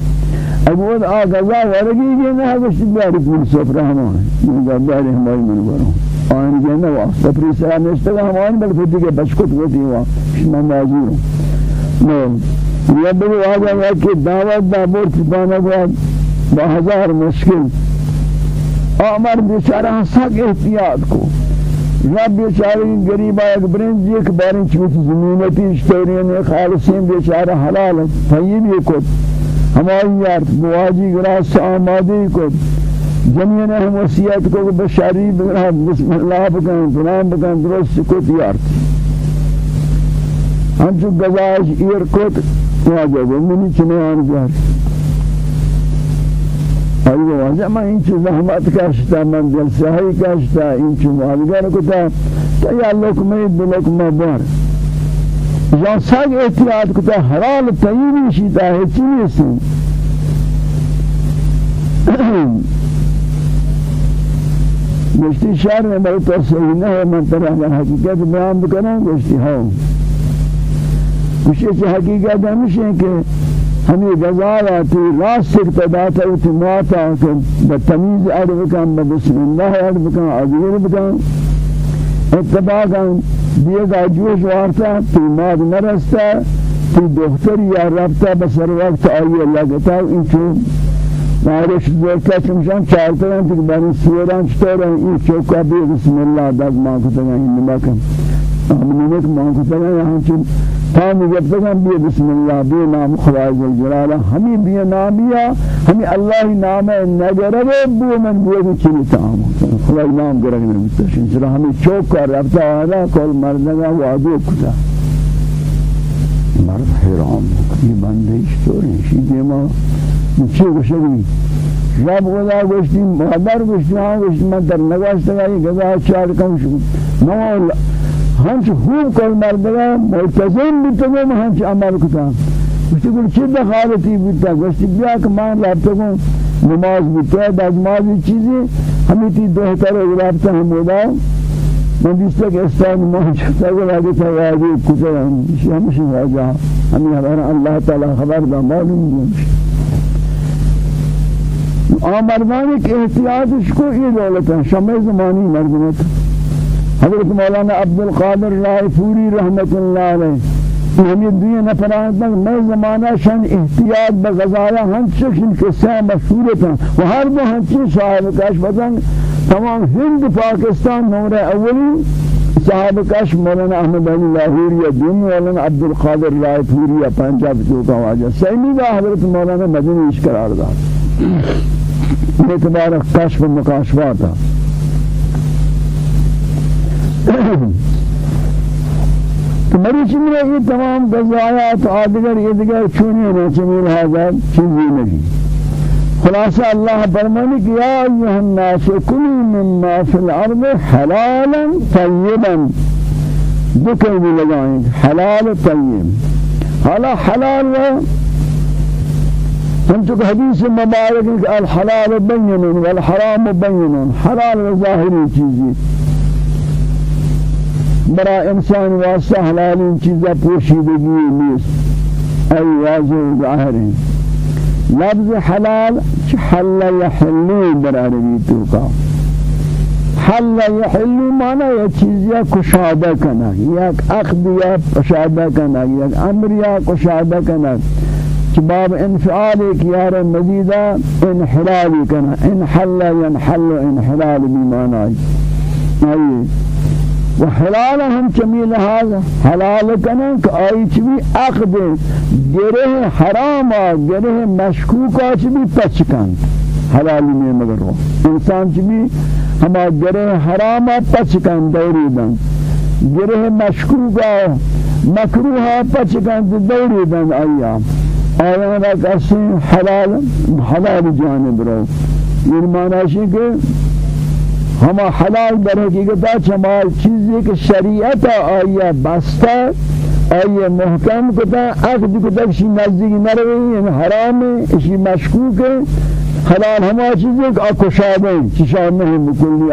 اگود آ غزا ورگی یہ نہ وش بیاری پور سفر ہم یہ بیاری ہماری من برو. آن یہ نہ واسطہ پر سے نشتے ہم آن بل پھر کے بچکت ہوتی ہوا میں معذور ہوں یہ بھی واجہ ہے کہ دعوت دا بورت پانا با ہزار مشکل. آمر بیچارہ سگ احتیاط کو۔ یا بیچارہ غریبا ایک برنج ایک بارن چوت زمینتی اشتورین خالصین بیچارہ حلال طیب کو ہماری یار بواجی گراس آمادی کو جمعین ہم وصیت کو بشاری بگرہ بسم اللہ بکن فلان بکن درست کو تیار ہم چو گزاش ایر کت واجہ منی چنے آن جار آئی واجہ میں انچو زحمت کشتا من دل سہی کشتا انچو مالگر کتا تو یا لکمہ دلکمہ بار یا سگ احتیاط کتا حلال طیبی شیطا ہے سی گوشتی شہر میں بڑی توسعی نہ ہے من پر اگر حقیقت بیان بکنوں گوشتی ہاں. گوشتی حقیقت ہمیشہ کہ ہمیں غزایا تی راست اقتداتا اتماتا کہ بتمیز عرب کن بسم اللہ عرب کن عزیر بکن. اتباقا دیگا جوش وارتا تی ماد نرستا تی دختری یا رفتا بسر وقت آئی لگتا انچو مارش دوستا چمشان چارتا ہیں کہ بانی سیران چطور ہیں این چوکا بھی بسم اللہ داد مانکتا ہیں نمکن امنیت مانکتا ہیں یہاں چون تام جب ہم بھی بسم اللہ بھی نام خدا جل جلالہ ہمیں بھی نامیا ہمیں اللہ نام نگرب بو من بو چلی تام خدا نام گرگ میں متشن چرا ہمیں چوک کر رفتا ہے کل مردگا وعدو کتا۔ مرد حرام یہ بندے اشتوری شیدی ما چی گوشگی رب خدا گوشتی مادر گوشتی ہاں گوشتی من در نگوشتا گئی گذا چار کم شو نو ہنچ خوب کل مردگا ملتزم بیتگم ہنچ عمل کتا گوشتی گل چی دخالتی بیتا گوشتی بیا کہ مان لابتا گو نماز بیتا دازمازی چیزی؟ ہمیں تی دوہتر اگرابتا ہم ہودا من دیستا کہ استان مان چکتا گل آگے تا واجی کتا ہمشی واجہ ہمیں ہمارا اللہ تعالی خبر دا معلوم دیمشی آمردانی کہ احتیاطش کو یہ دولت شمع زمانی مردمت. حضرت مولانا عبدالقادر رائے پوری رحمت اللہ علیہ۔ ہمیں دوئے نفران تک میں زمانہ شن احتیاط بغزایا ہنچکشن قصہ مشہورت ہیں و ہر دو ہنچی صاحب بزنگ تمام ہند پاکستان نمبر اولی۔ صاحب کاش مولانا احمد علی لاہوری دین مولانا عبدالقادر رائے پوری پنجاب چوکا واجہ۔ سیمی دا حضرت مولانا مدنی اش قرار دار اعتبار کشف مکاشفاتا تو مریچ میں یہ تمام غزایات آدگر یہ دیگر چونے نہ چمیل حاضر چیزی نہیں۔ خلاصہ اللہ فرمانے کہ یا ایوہ الناس کلوا مما فی الأرض حلالا طیبا۔ دو کلمے لگائیں حلال طیب۔ حالا حلال ہم چکہ حدیث مبارک الحلال بین والحرام بین حلال ظاہری چیزی۔ برا انسان واسطہ حلال چیزیں پوشیدگی نیست. ای واضح ظاہر ہیں لفظ حلال حل یحلو در عربی تو کا حل یحلو معنی یہ چیز یا کشادہ کنا یک اخذ یا کشادہ کنا یک أمر یا کشادہ کنا کہ باب انفعال ایک یار مزیدہ انحلالی کنا انحل ینحل انحلال بھی معنی. آئیے وحلال هم جميل هذا. حلال كنا كأي شيء عقد جره حرام جره مشكوك شيء پچکن حلال میں مگر وہ انسان شيء ہما جره حرام پچکن دوری دن جره مشکوک مکروه پچکن دوری دن ایام آیان را کسی حلال حلال جانب رو. یہ معنی ہے کہ ہم حلال در حقیقت چمال چیزی کہ شریعت آیا بستا آیا محکم کتا عقد کتا کسی نزدیک نروی یعنی حرام ہے اسی مشکوک ہے حلال ہما چیزیں کہ اکشاد ہیں چشاد نہیں بکلی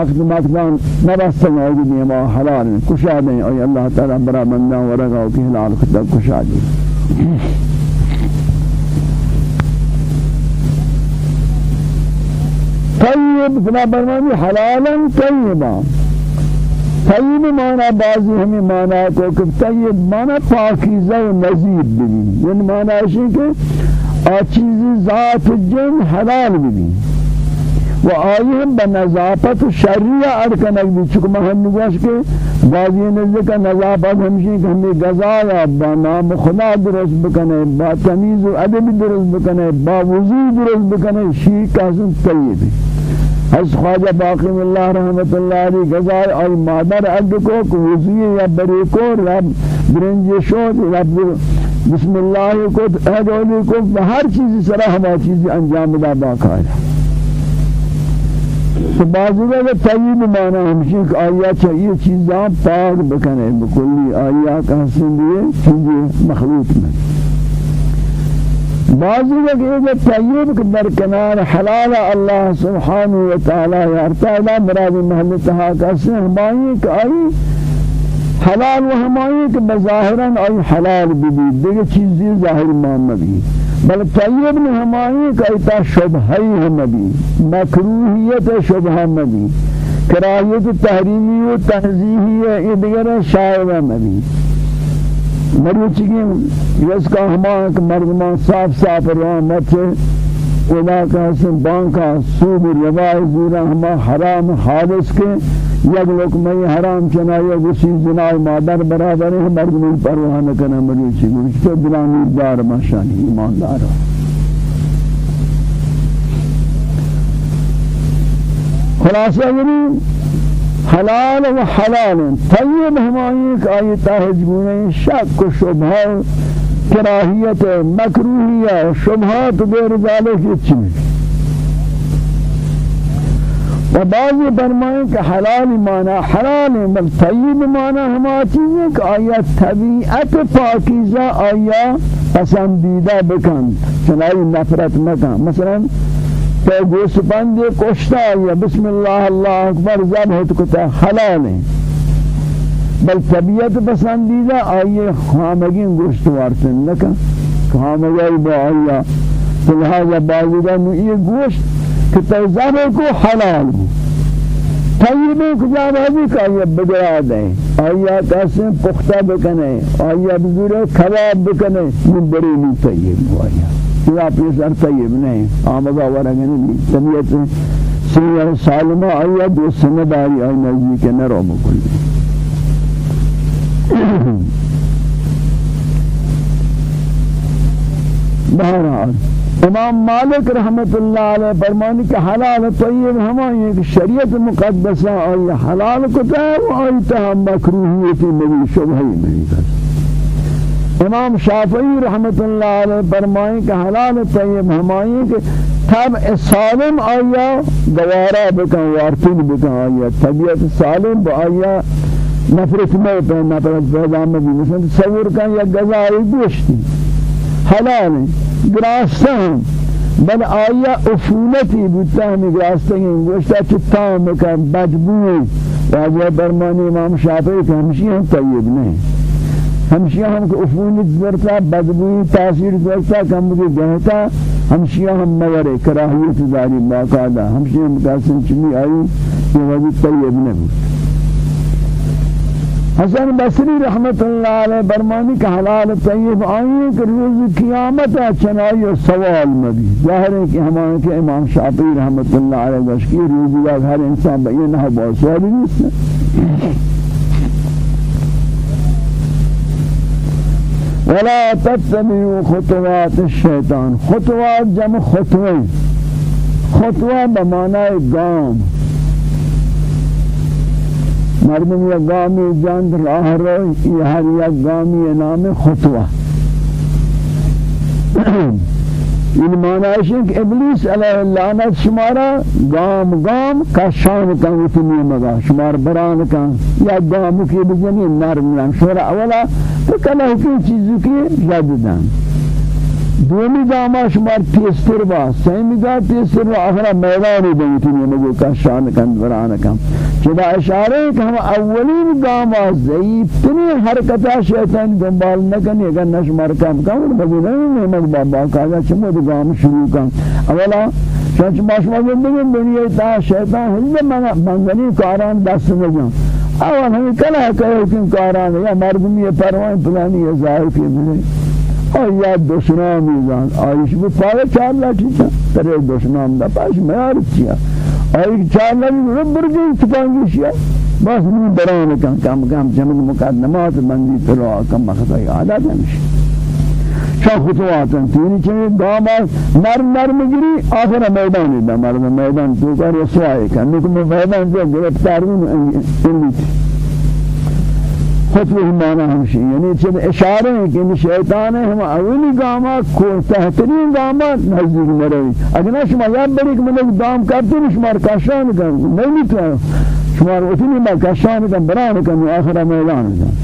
عقد مقدان نبستن آگی دیما حلال. ہیں کشاد ہیں آیا اللہ تعالی برا بندان ورگا کی حلال کتا کشاد طيب فلا برمانی حلالا طيبا طيب معنی بعضی ہمیں معنی کو کہ طیب معنی پاکیزہ و نزید بھی یعنی معنی ہے کہ آچیزی ذات جن حلال بھی و آئیم بنظافت شریع ارکنک بھی چکہ مہن نگوش کے بعضی نزد کا نظافت ہمشی کہ ہمیں غذایا با نام خدا درست بکنے با تمیز و ادب درست بکنے با وضو درست بکنے شیع کاسم طیب ہے از خواجہ باقی اللہ رحمت اللہ علیہ گزار اور مادر اگ کو وضوی یا بری کو رب برنج شود رب بسم اللہ کو ادولی کو ہر چیز سرا ہما چیز انجام دا باقاعدہ تو بعضی کا طیب معنی ہمشی کہ آیا چاہیے چیزاں پاک بکنے بکلی آیا کا حسن دیئے چیزیں مخلوط میں بعضی وقت یہ طیب کے درکنار حلال اللہ سبحانہ و تعالی یارتالا مراد محل تہا کسی ہمائی کہ آئی حلال و ہمائی کہ بظاہراً آئی حلال بھی دیگه چیزی ظاہر مان نبی. بل طیب نے ہمائی کہ ایتا شبہی ہم نبی مکروحیت شبہ نبی کراہیت تحریمی و تنزیحی ہے دیگر شائع نبی مروچی کی یس کا ہما مردمان صاف صاف رحمت سے خدا کا حسن بانکا سوب روای زورا ہما حرام حالس کے یک لکمہ حرام چنائی وسی زنائی مادر برابر ہے مردمان پرواہ نکنا مروچی کی تو دلانی دار ماشانی ایماندار خلاصہ یعنی حلال و حلال. طیب ہمائی کہ آیتا حجبونے شک و شبہ کراہیت مکروہیہ شبہات غیر ذالک اچھی و بعضی فرمائیں کہ حلال معنی حلال بل طیب معنی ہما چیزیں کہ آیا طبیعت پاکیزہ آیا پسندیدہ بکن چنائی نفرت مکن۔ مثلا تو گوشت بندی کشتا یا بسم اللہ اللہ اکبر ذبح کتا حلال ہے۔ بل طبیعت پسندیدہ آئیے خامگین گوشت وارتن لکن۔ خامگی با آیا تو لہذا باویدہ نو یہ گوشت کہ ذبح کو حلال طیبیں کجا رہی کہ آئیے بگرا دیں آئیے کیسے پختہ بکنے آئیے بزرگ کباب بکنے من بری نہیں طیب ہو آئیے یا پیسر طیب نہیں آمدہ ورگنے نہیں طبیعت سیر سالمہ آیا دو سنداری آئی نزدیک نرو مکلی بہرحال امام مالک رحمت اللہ علیہ فرمانی کہ حلال طیب ہمیں ایک شریعت مقدسہ آئی حلال کو ہے و آئی تہا مکروحیتی مبی شبہی نہیں کرتا امام شافعی رحمت اللہ علیہ فرمائیں کہ حلال طیب ہمائیں کہ تب سالم آیا گوارا بکن وارتن بکن آیا طبیعت سالم آیا نفرت میں پہ نفرت پیدا میں بھی مثلا تصور کن یا گزاری گوشتی حلال ہے۔ گراسته بل آیا افولتی بودتا ہمیں گراستے ہیں گوشتا چتا مکا بدبوئی واجہ برمانی امام شافعی کہ ہمشی ہم طیب نہیں ہمشی ہم کو افولت برتا بدبوئی تأثیر برتا کم کے گہتا ہمشی ہم مورے کراہیت داری باقاعدہ ہمشی ہم کاسن چمی آئی یہ وجہ طیب نہیں حسن بصری رحمت اللہ علیہ برمانی کا حلال طیب آئیں کہ روز قیامت چنائی و سوال مبی ظاہر ہے کہ ہمارے کے امام شافعی رحمت اللہ علیہ وشکی روزی کا ہر انسان بین نہ بہت سوالی نہیں ولا تتبعوا خطوات الشیطان خطوات جمع خطوے۔ خطوہ بمعنی گام۔ مردم یا گامی جاند راه رو یہ ہر یک گامی نام خطوہ این معنی ہے کہ ابلیس علیہ اللعنت شمارا گام گام کا شان کا اتنی مگا شمار بران کا یا گام کی بجنی نرم نرم. شورا اولا تو کلا کی چیزوں کی یاد دان دومی داما شمار تیستر با سیمی دا تیستر با آخرا میدانی دیتی نمگو کا شان کن چدا اشارے کہ ہم اولین داما ضعیف تنی حرکتا شیطان دنبال نکنی اگر نشمار کم کن بگو نہیں نمگ بابا کہا چمو دو گام شروع کن. اولا چنچ ماشما زندگی دنیا تا شیطان ہزم منزنی کاران دست نجم اول ہمیں کلا کہو کن کاران یا مردمی پروان پلانی یا ظاہر کی بلے آیا دشنام میزان آیش بو پاره چار لاچی چا تره دشنام دا پاش میار چیا آیش چار لاچی رو برگی تپانگی شیا بس من بران کن کم کم جمع مقدمات بندی تلو کم مخصای عادت نمیشه چه خطواتن تینی چه داما نرم نرم گیری آخر میدانی دا مرد میدان تو کار رسوائی کن نکم میدان جو گرفتار این خطبه مانا ہمشی یعنی چند اشارے ہیں کہ شیطان ہے ہم اولی گاما کو تحترین گاما نزدیک مرئی اگر شما یاد بری کہ من دام کرتے ہیں شما کاشان کن نہیں میتوان شما اتنی ما کاشان کن بران کن آخر میدان کن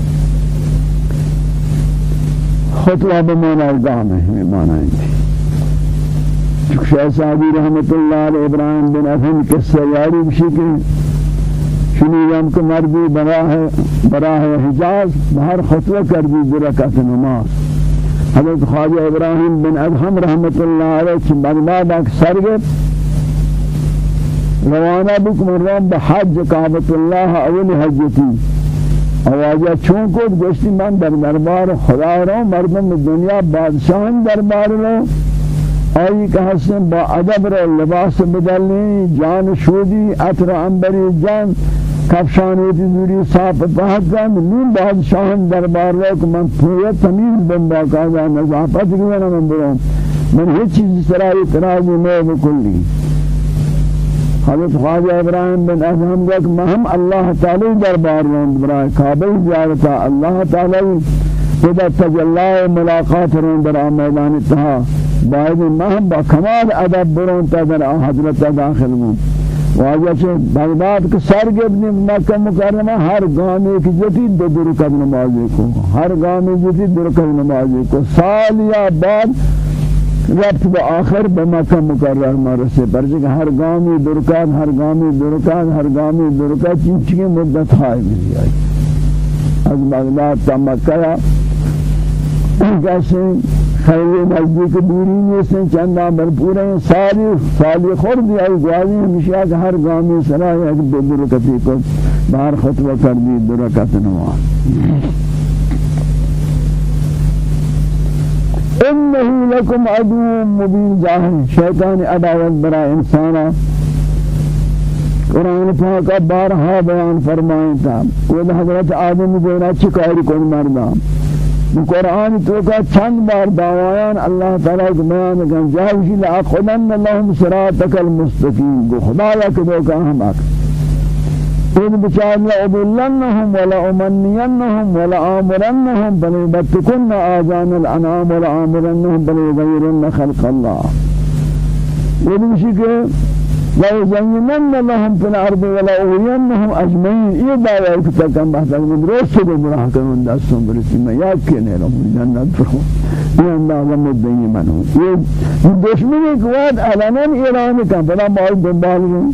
خطبہ بمانا گام ہے مانا ہے شیخ صاحبی رحمت اللہ علیہ ابراہیم بن افہم قصہ یاری بشی کہ شنیدم که مردی براه براه حجاز بهر خطوه کردی برکت نماز حضرت خواجه ابراهیم بن ادهم رحمت الله علیه چه بغداد اک سرگت روانه بکم رام به حج کعبت الله اول حجتی آوازه چون کد گشتی من در دربار خدا رو مردم دنیا بادشاہن دربار رو آئی کہ حسن با أدب رو لباس بدلنی جان شودی عطر انبری جان کفشانی تی دوری صاف پاک کن نون بادشاہن دربار رو کہ من پویا تمیز بن باقاعدہ نظافت گونا من برون من ہیچ چیز طرح اعتراض میں بکلی. حضرت خواجہ ابراہیم بن اعظم کہ مہم اللہ تعالی دربار رو برائے کعبہ زیارتا اللہ تعالی خدا تجلی ملاقات رو در میدان تہا بعد مہم با کمال ادب برون تا در حضرت داخل ہوں واجہ سے بغداد کے سر گبنی مکہ مکرمہ ہر گاؤں میں ایک جتی دو دو رکعت نماز کو. ہر گاؤں میں جتی دو رکعت نماز کو. سال یا بعد ربط با آخر با مکہ مکرر مرسے پر جگہ ہر گاؤں میں دو رکعت ہر گاؤں میں دو رکعت ہر گاؤں میں چین چین مدت ہائے ملی آئی از بغداد تا مکہ کیسے خیلی نزدیک دوری نیستن چندہ بھرپور ہیں سالی سالی خوردی آئی گوازی ہمیشہ کہ ہر گامی سرائی ایک دو درکتی کو باہر خطوہ کر دی درکت نواز انہی لکم عدو مبین ظاہر شیطان عداوت برا انسانا. قرآن پاک بارہا بیان فرمائیں تھا وہ حضرت آدم جو چکاری کن مردام قرآن تو کا چند بار دعوایان اللہ تعالی کو بیان کن جاوشی لأخذن لهم صراطك المستقیم کو خدا یا کدو کا ہم ان بچار لأضلنهم ولأمنينهم ولآمرنهم بل بتكن آذان الأنام ولآمرنهم بل يغيرن خلق الله یہ کہ وَيَزَيِّنَنَّ لَهُمْ فِي الْأَرْضِ وَلَأُغْوِيَنَّهُمْ أَجْمَعِينَ. یہ دعوی کہ تکم بحث من روز سے گمراہ کروں دستوں برسی میں یاد کہنے رہوں جنت فروں یہ اندازہ مدعی من ہوں یہ دشمنی کے بعد علنان ایران کا بلا مال دنبال رہوں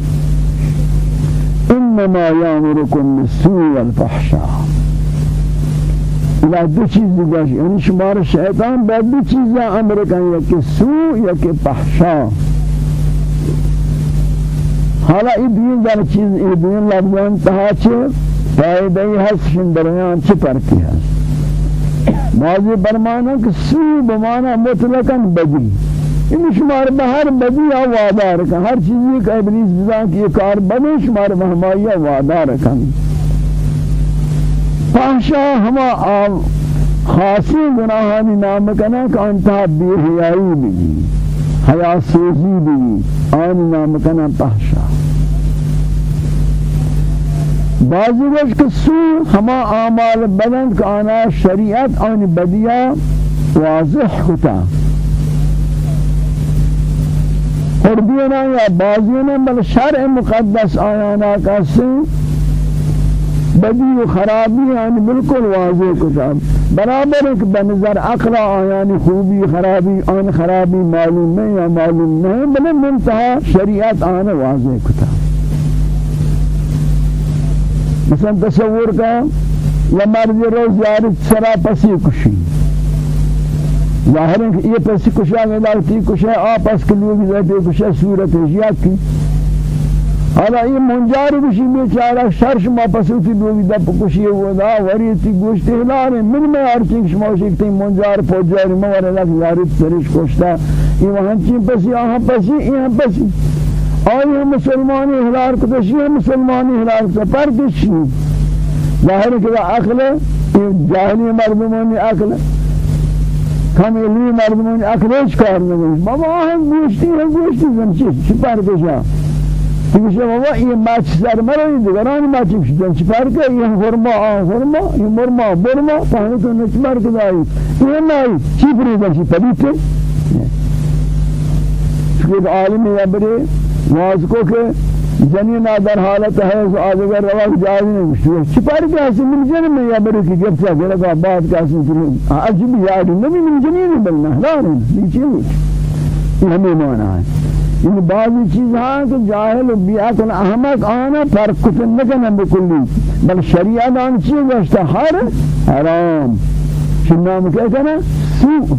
انما یامرکم بالسوء والفحشاء إلى دو چیز دیگر یعنی شمار شیطان به دو چیزا أمر کن یکی سو یکی فحشا حالا این دین در چیز این دین لفظان تها چه فائده هست شن درمیان چه فرقی هست بعضی برمانا کہ سو بمانا مطلقا بدی این شمار بہر بدی یا وعدہ رکھا ہر چیزی کا ابلیس بزان کی کار بنے شمار مہمائی یا وعدہ رکھا فحشا ہما خاصی گناہانی نام کنا کہ انتہا بے حیائی بھی حیا سوزی بھی آن نام کنا فحشا بعضی وقت کہ سو ہما اعمال بدن کا آنا شریعت آن بدیا واضح ہوتا قربینا یا بعضینا بل شرع مقدس آیانا کسی بدی و خرابی یعنی بالکل واضح کتاب برابر کہ بنظر عقل آیانی خوبی خرابی آن خرابی معلوم نہیں یا معلوم نہیں بل منتہا شریعت آن واضح کتاب مثلا تصور کا یا مرد روز یاری سرا پسی کشی. ظاہر ہے یہ پسی کشا میں لگتی کشا آپس کے لوگ ذاتی کشا صورت ہے کی حالا یہ منجار بشی بیچارہ شرش ما پسوتی لوگ دپ کشی ہوا دا وریتی گوشت ہلارے من میں چیز شما شکتی منجار پوجاری موارے لگ یاری سرش کشتا یہ وہاں چین پسی آہاں پسی یہاں پسی. آئی مسلمانی ہلار کتشی مسلمانی ہلار کتشی پر کشی ظاہر کہ عقل جاہلی مردمانی عقل. کمیلی مردمانی عقل اچ کار نہیں بابا ہم گوشتی ہے گوشتی زمچی چی پر کشا کیونکہ بابا یہ ماچ سر مرئی دیگرانی ماچ کشی چی کہ یہ فرما آن فرما یہ مرما برما. پہنے تو نچ مرد دائی یہ نائی چی پری دلشی پلیتے چونکہ عالمی واز کو کہ جنین در حالت ہے اس آدگر رواق جائز نہیں مشتوی چپار کے حسی من جن میں یا برو کی گفت سا گرگا بعد کا حسی جنین عجب یاری نبی من جنین بلنا حلار ہے نیچے ہوئی یہ ہمیں مانا ہے۔ ان بعضی چیز ہاں کہ جاہل و بیعقل احمق آنا پر کتن نکنن بکلی بل شریعت آن چیز گشتا ہر حرام شنام کیا کنا سوء۔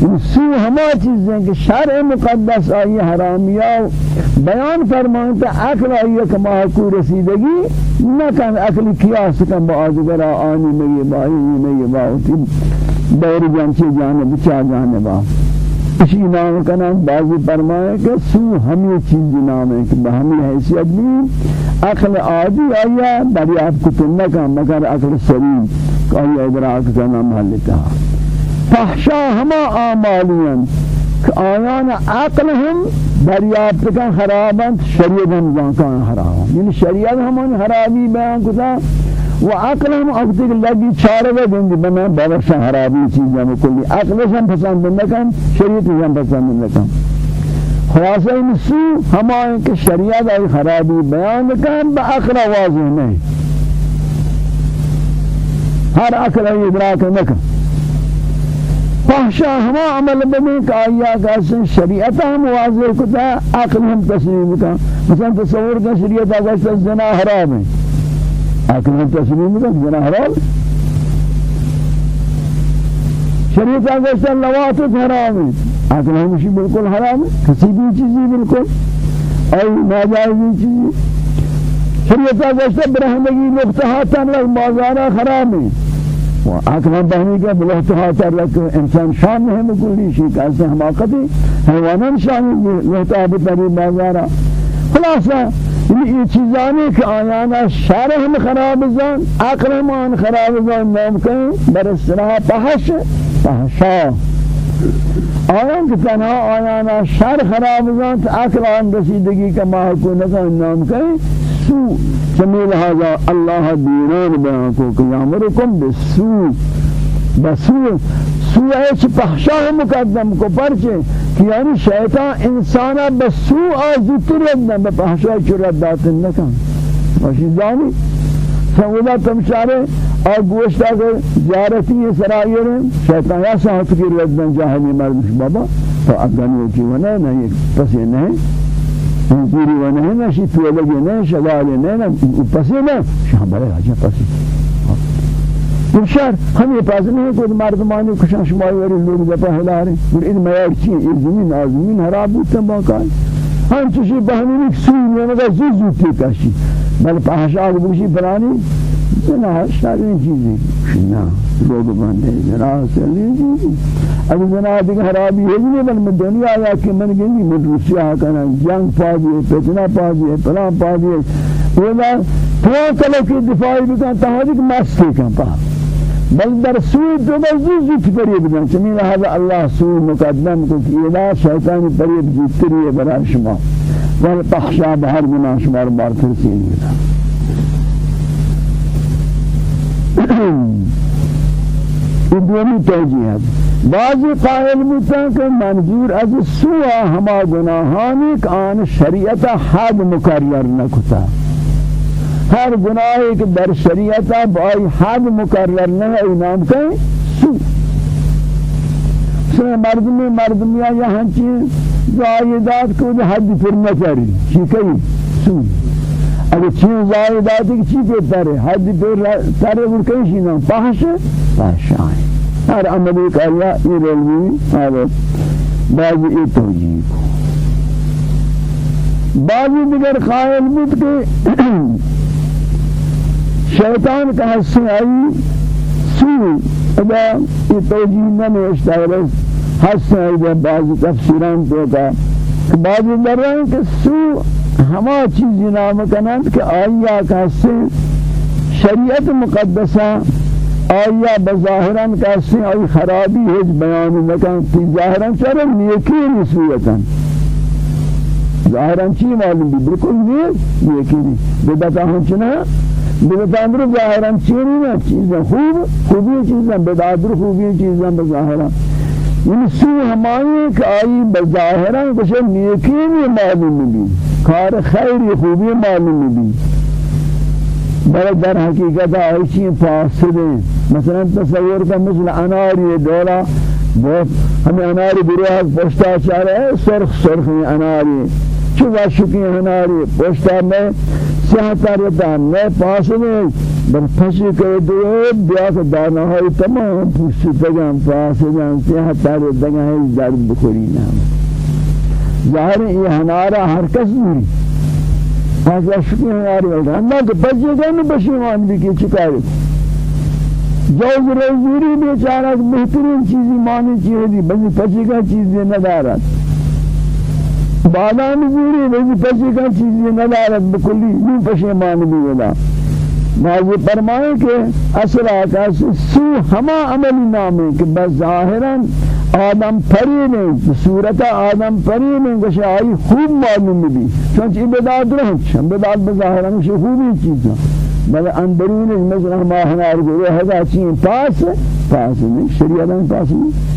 سو ہما چیزیں کہ شرع مقدس آئی حرامیہ بیان فرمانتا عقل آئی کما کو رسیدگی نہ کن عقل قیاس کن با آزگرہ آنی میں با آئی میں با ہوتی دور جانچے جانب چا جانبا اسی نام کا نام بعضی فرمائے کہ سو ہمی چیز نام ہے کہ بہمی حیثیت بھی عقل عادی آیا دریافت کتن نہ کن مگر عقل سلیم کہ آئی ادراک کا نام حلتا ہے فحشا ہما آمالین. کہ آیان عقل ہم دریافت کا خراباں شریعت ہم جانکان حرام یعنی شریعت ہمان حرابی بیان کتا و عقل ہم اکتی کہ لگی چارے گا دیں بنا بابشا حرابی چیزیں کلی عقل ہم پسند نکن شریعت ہم پسند نکن. خلاصہ ان سو ہمان کہ شریعت آئی خرابی بیان کن با عقل واضح نہیں ہر عقل ادراک نکن. فحشا ہما عمل بنے کہ آیا کہ شریعت ہم واضح کتا عقل ہم تسلیم کا مثلا تصور کا شریعت آگا زنا حرام ہے. عقل ہم تسلیم کا زنا حرام شریعت آگا لواتت حرام ہے. عقل ہمشی بالکل حرام ہے. کسی بھی چیزی بالکل. اور ناجائزی چیزی. شریعت آگا برہنگی لقتہاتاں لگ بازارہ حرام ہے. و بہنی بهمی بلہ تو تهاتر لکه انسان شام مهم کلی شی که از حماقتی حیوانان شامی لحتاب تری بازارا خلاصه این چیزانی که آیانا شرح ہم خراب زن عقل هم خراب زن ممکن بر اصطلاح پهش پهشا آیان که تنها آیانا شر خراب زن عقل ہم رسیدگی که ما حکومت نام کنیم سوء جمیل هذا. الله کو کہ یامرکم بالسوء بسوء. سوء ہے چھ پہشا مقدم کو پرچے. یعنی شیطان انسانا بسوء آزوتر ردن بپحشای چو ردات نکن باشی زانی سمودا تمشاره اور گوشتا کے زیارتی یہ سرائیر شیطان یا ساہت کی ردن جاہلی مرد بابا. تو افغانی کی ونے نہ یہ پسی نہیں پوری ونے نہ شی تو لگے نہیں شغال نہیں پسی نہ شاہ بڑے حاجہ پسی بشار یہ پاس نہیں کوئی مردمانی کشان شمائی وری لوگ دپا ہلارے اور ان میار چی یہ زمین آزمین حراب بودتا باقای ہم چشی بہنی سوئی میں مگا زو زو تی کشی بل پہشا بوشی پرانی جنا شاری چیزی نا لوگ بندے جنا سلی چیزی اب جنا دیکھ حرابی ہے نہیں بل دنیا آیا کہ من گئی من روسیا کرنا جنگ پا دیئے فتنہ پا دیئے پلان پا وہ تو کلو کی دفاعی بکن تحادی مستی کن پا بل در سوی دو مزید زیت پریب بدن چنین لحظه الله سوی مقدم کو کہ ادا شیطان پریب زیتری ہے برای شما ول تخشا بهر گناه شما بار ترسین بدن این دومی توجیه ہے بعضی قائل بودتا کہ منظور از سوى ہما گناہانی کہ آن شریعت حد مکرر نکتا۔ ہر گناہ کہ در شریعت بائی حد مقرر نہیں ہے نام کہیں سو سنے مردمی مردمیاں یہاں چیز زائدات کو حد پر نہ کری۔ چی کہیں؟ سو اگر چیز زائدات کی چی پر ترے حد پر ترے وہ کہیں شی نام پاہش پاہش آئیں ہر عملی کا اللہ یہ رلوی آلت بعضی یہ توجیہ کو بعضی دیگر قائل بود کہ شیطان کا حصہ آئی سو ادا یہ توجیہ نہ نوشتا ہے حصہ آئی بعض تفسیران تو کا بعض در رہے ہیں کہ سو ہما چیز نام کنند کہ آیا کا حصہ شریعت مقدسہ آیا بظاہران کا حصہ آئی خرابی ہے بیان مکان تی ظاہران چرا نیکی نسویتا ظاہران چی معلوم بھی بالکل نیک نیکی نہیں بدتا ہوں چنہ بدعتاندر ظاہرا چیزیں نہ چیزیں خوب خوبی چیزیں بدعتر خوبی چیزیں بظاہرا ان سو ہماری کہ آئی بظاہرا کچھ نیکی بھی معلوم بھی کار خیر خوبی معلوم بھی بلے در حقیقت آئی چیزیں فاسد ہیں مثلا تصور کا مثل اناری دولا ہمیں اناری گروہ پوشتا چاہ ہیں سرخ سرخ اناری. چوبا شکی اناری؟ پوشتا میں سہترتا میں پاس میں بل پسی کرے دو بیا کہ دانا ہے تمام پوچھ تگم پاس میں سہترتا ہے درد بخوری نام ظاہر یہ ہمارا ہر کس نہیں پاس شکی ہماری اللہ۔ کے بچے گئے میں بشیمان بھی کی چکاری جوز روزوری بیچارہ بہترین چیزی مانی چیزی بلی پسی کا چیزی ندارت بادام زوری وزی پسی کا چیزی ندارت بکلی نو پشیمان بھی ولا ماضی فرمائے کہ اصل آقا سو ہما عملی نامے کہ بظاہراً آدم پری صورت آدم پری نہیں آئی خوب معلوم بھی چونچہ عبادات رہنچ عبادات بظاہراً سے خوبی چیزاں بل اندرون مثل ہما ہنار گروہ ہے۔ چین پاس پاس نہیں شریعتاً پاس نہیں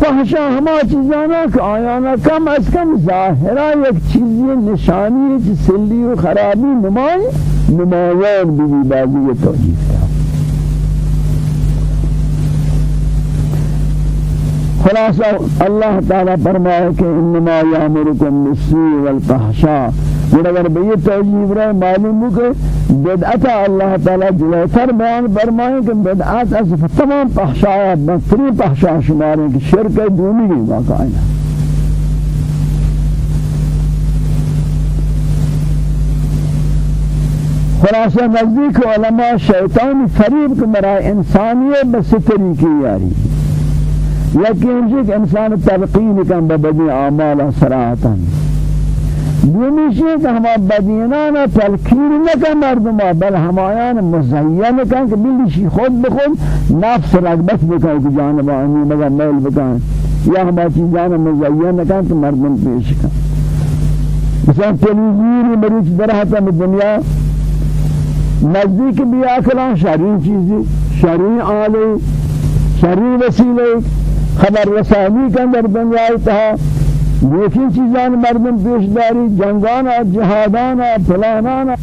فحشا ہما چیزانا آیانا کم از کم ظاہرہ یک چیزی نشانی ہے سلی و خرابی نمائی نمایان بھی بازی توجیح خلاصہ اللہ تعالی فرمائے کہ انما یامرکم بالسوء والفحشاء۔ یہ اگر بے توجیہ رہے معلوم ہو کہ بدعت اللہ تعالی جلوتر بیان فرمائے کہ بدعت از تمام فحشایات بدترین فحشا شمار ہیں کہ شرک دونی کی واقع ہے۔ خلاصہ نزدیک علماء شیطان فریب کے مرائے انسانیت بس طریقی یاری۔ یقین کہ إنسان تلقین کن ببدی اعمال صراحتاً دومیشی کہ ہما بدینانا تلکیر نکا مردما بل ہمایان مزین کن کہ بلیشی خود بخود نفس رغبت بکن کہ جانب آنی مگا میل بکن. یا ہما چیزانا مزین کن کہ مردم پیش کن. مثلا تلویزیونی مریچ درہتا میں دنیا نزدیک بیا کلان شرعی چیزی شرعی آلے شرعی وسیلے خبر رسانی کن در دنیا تہا لیکن چیزان مردم پیش داری جنگانا جهادانا پلانانا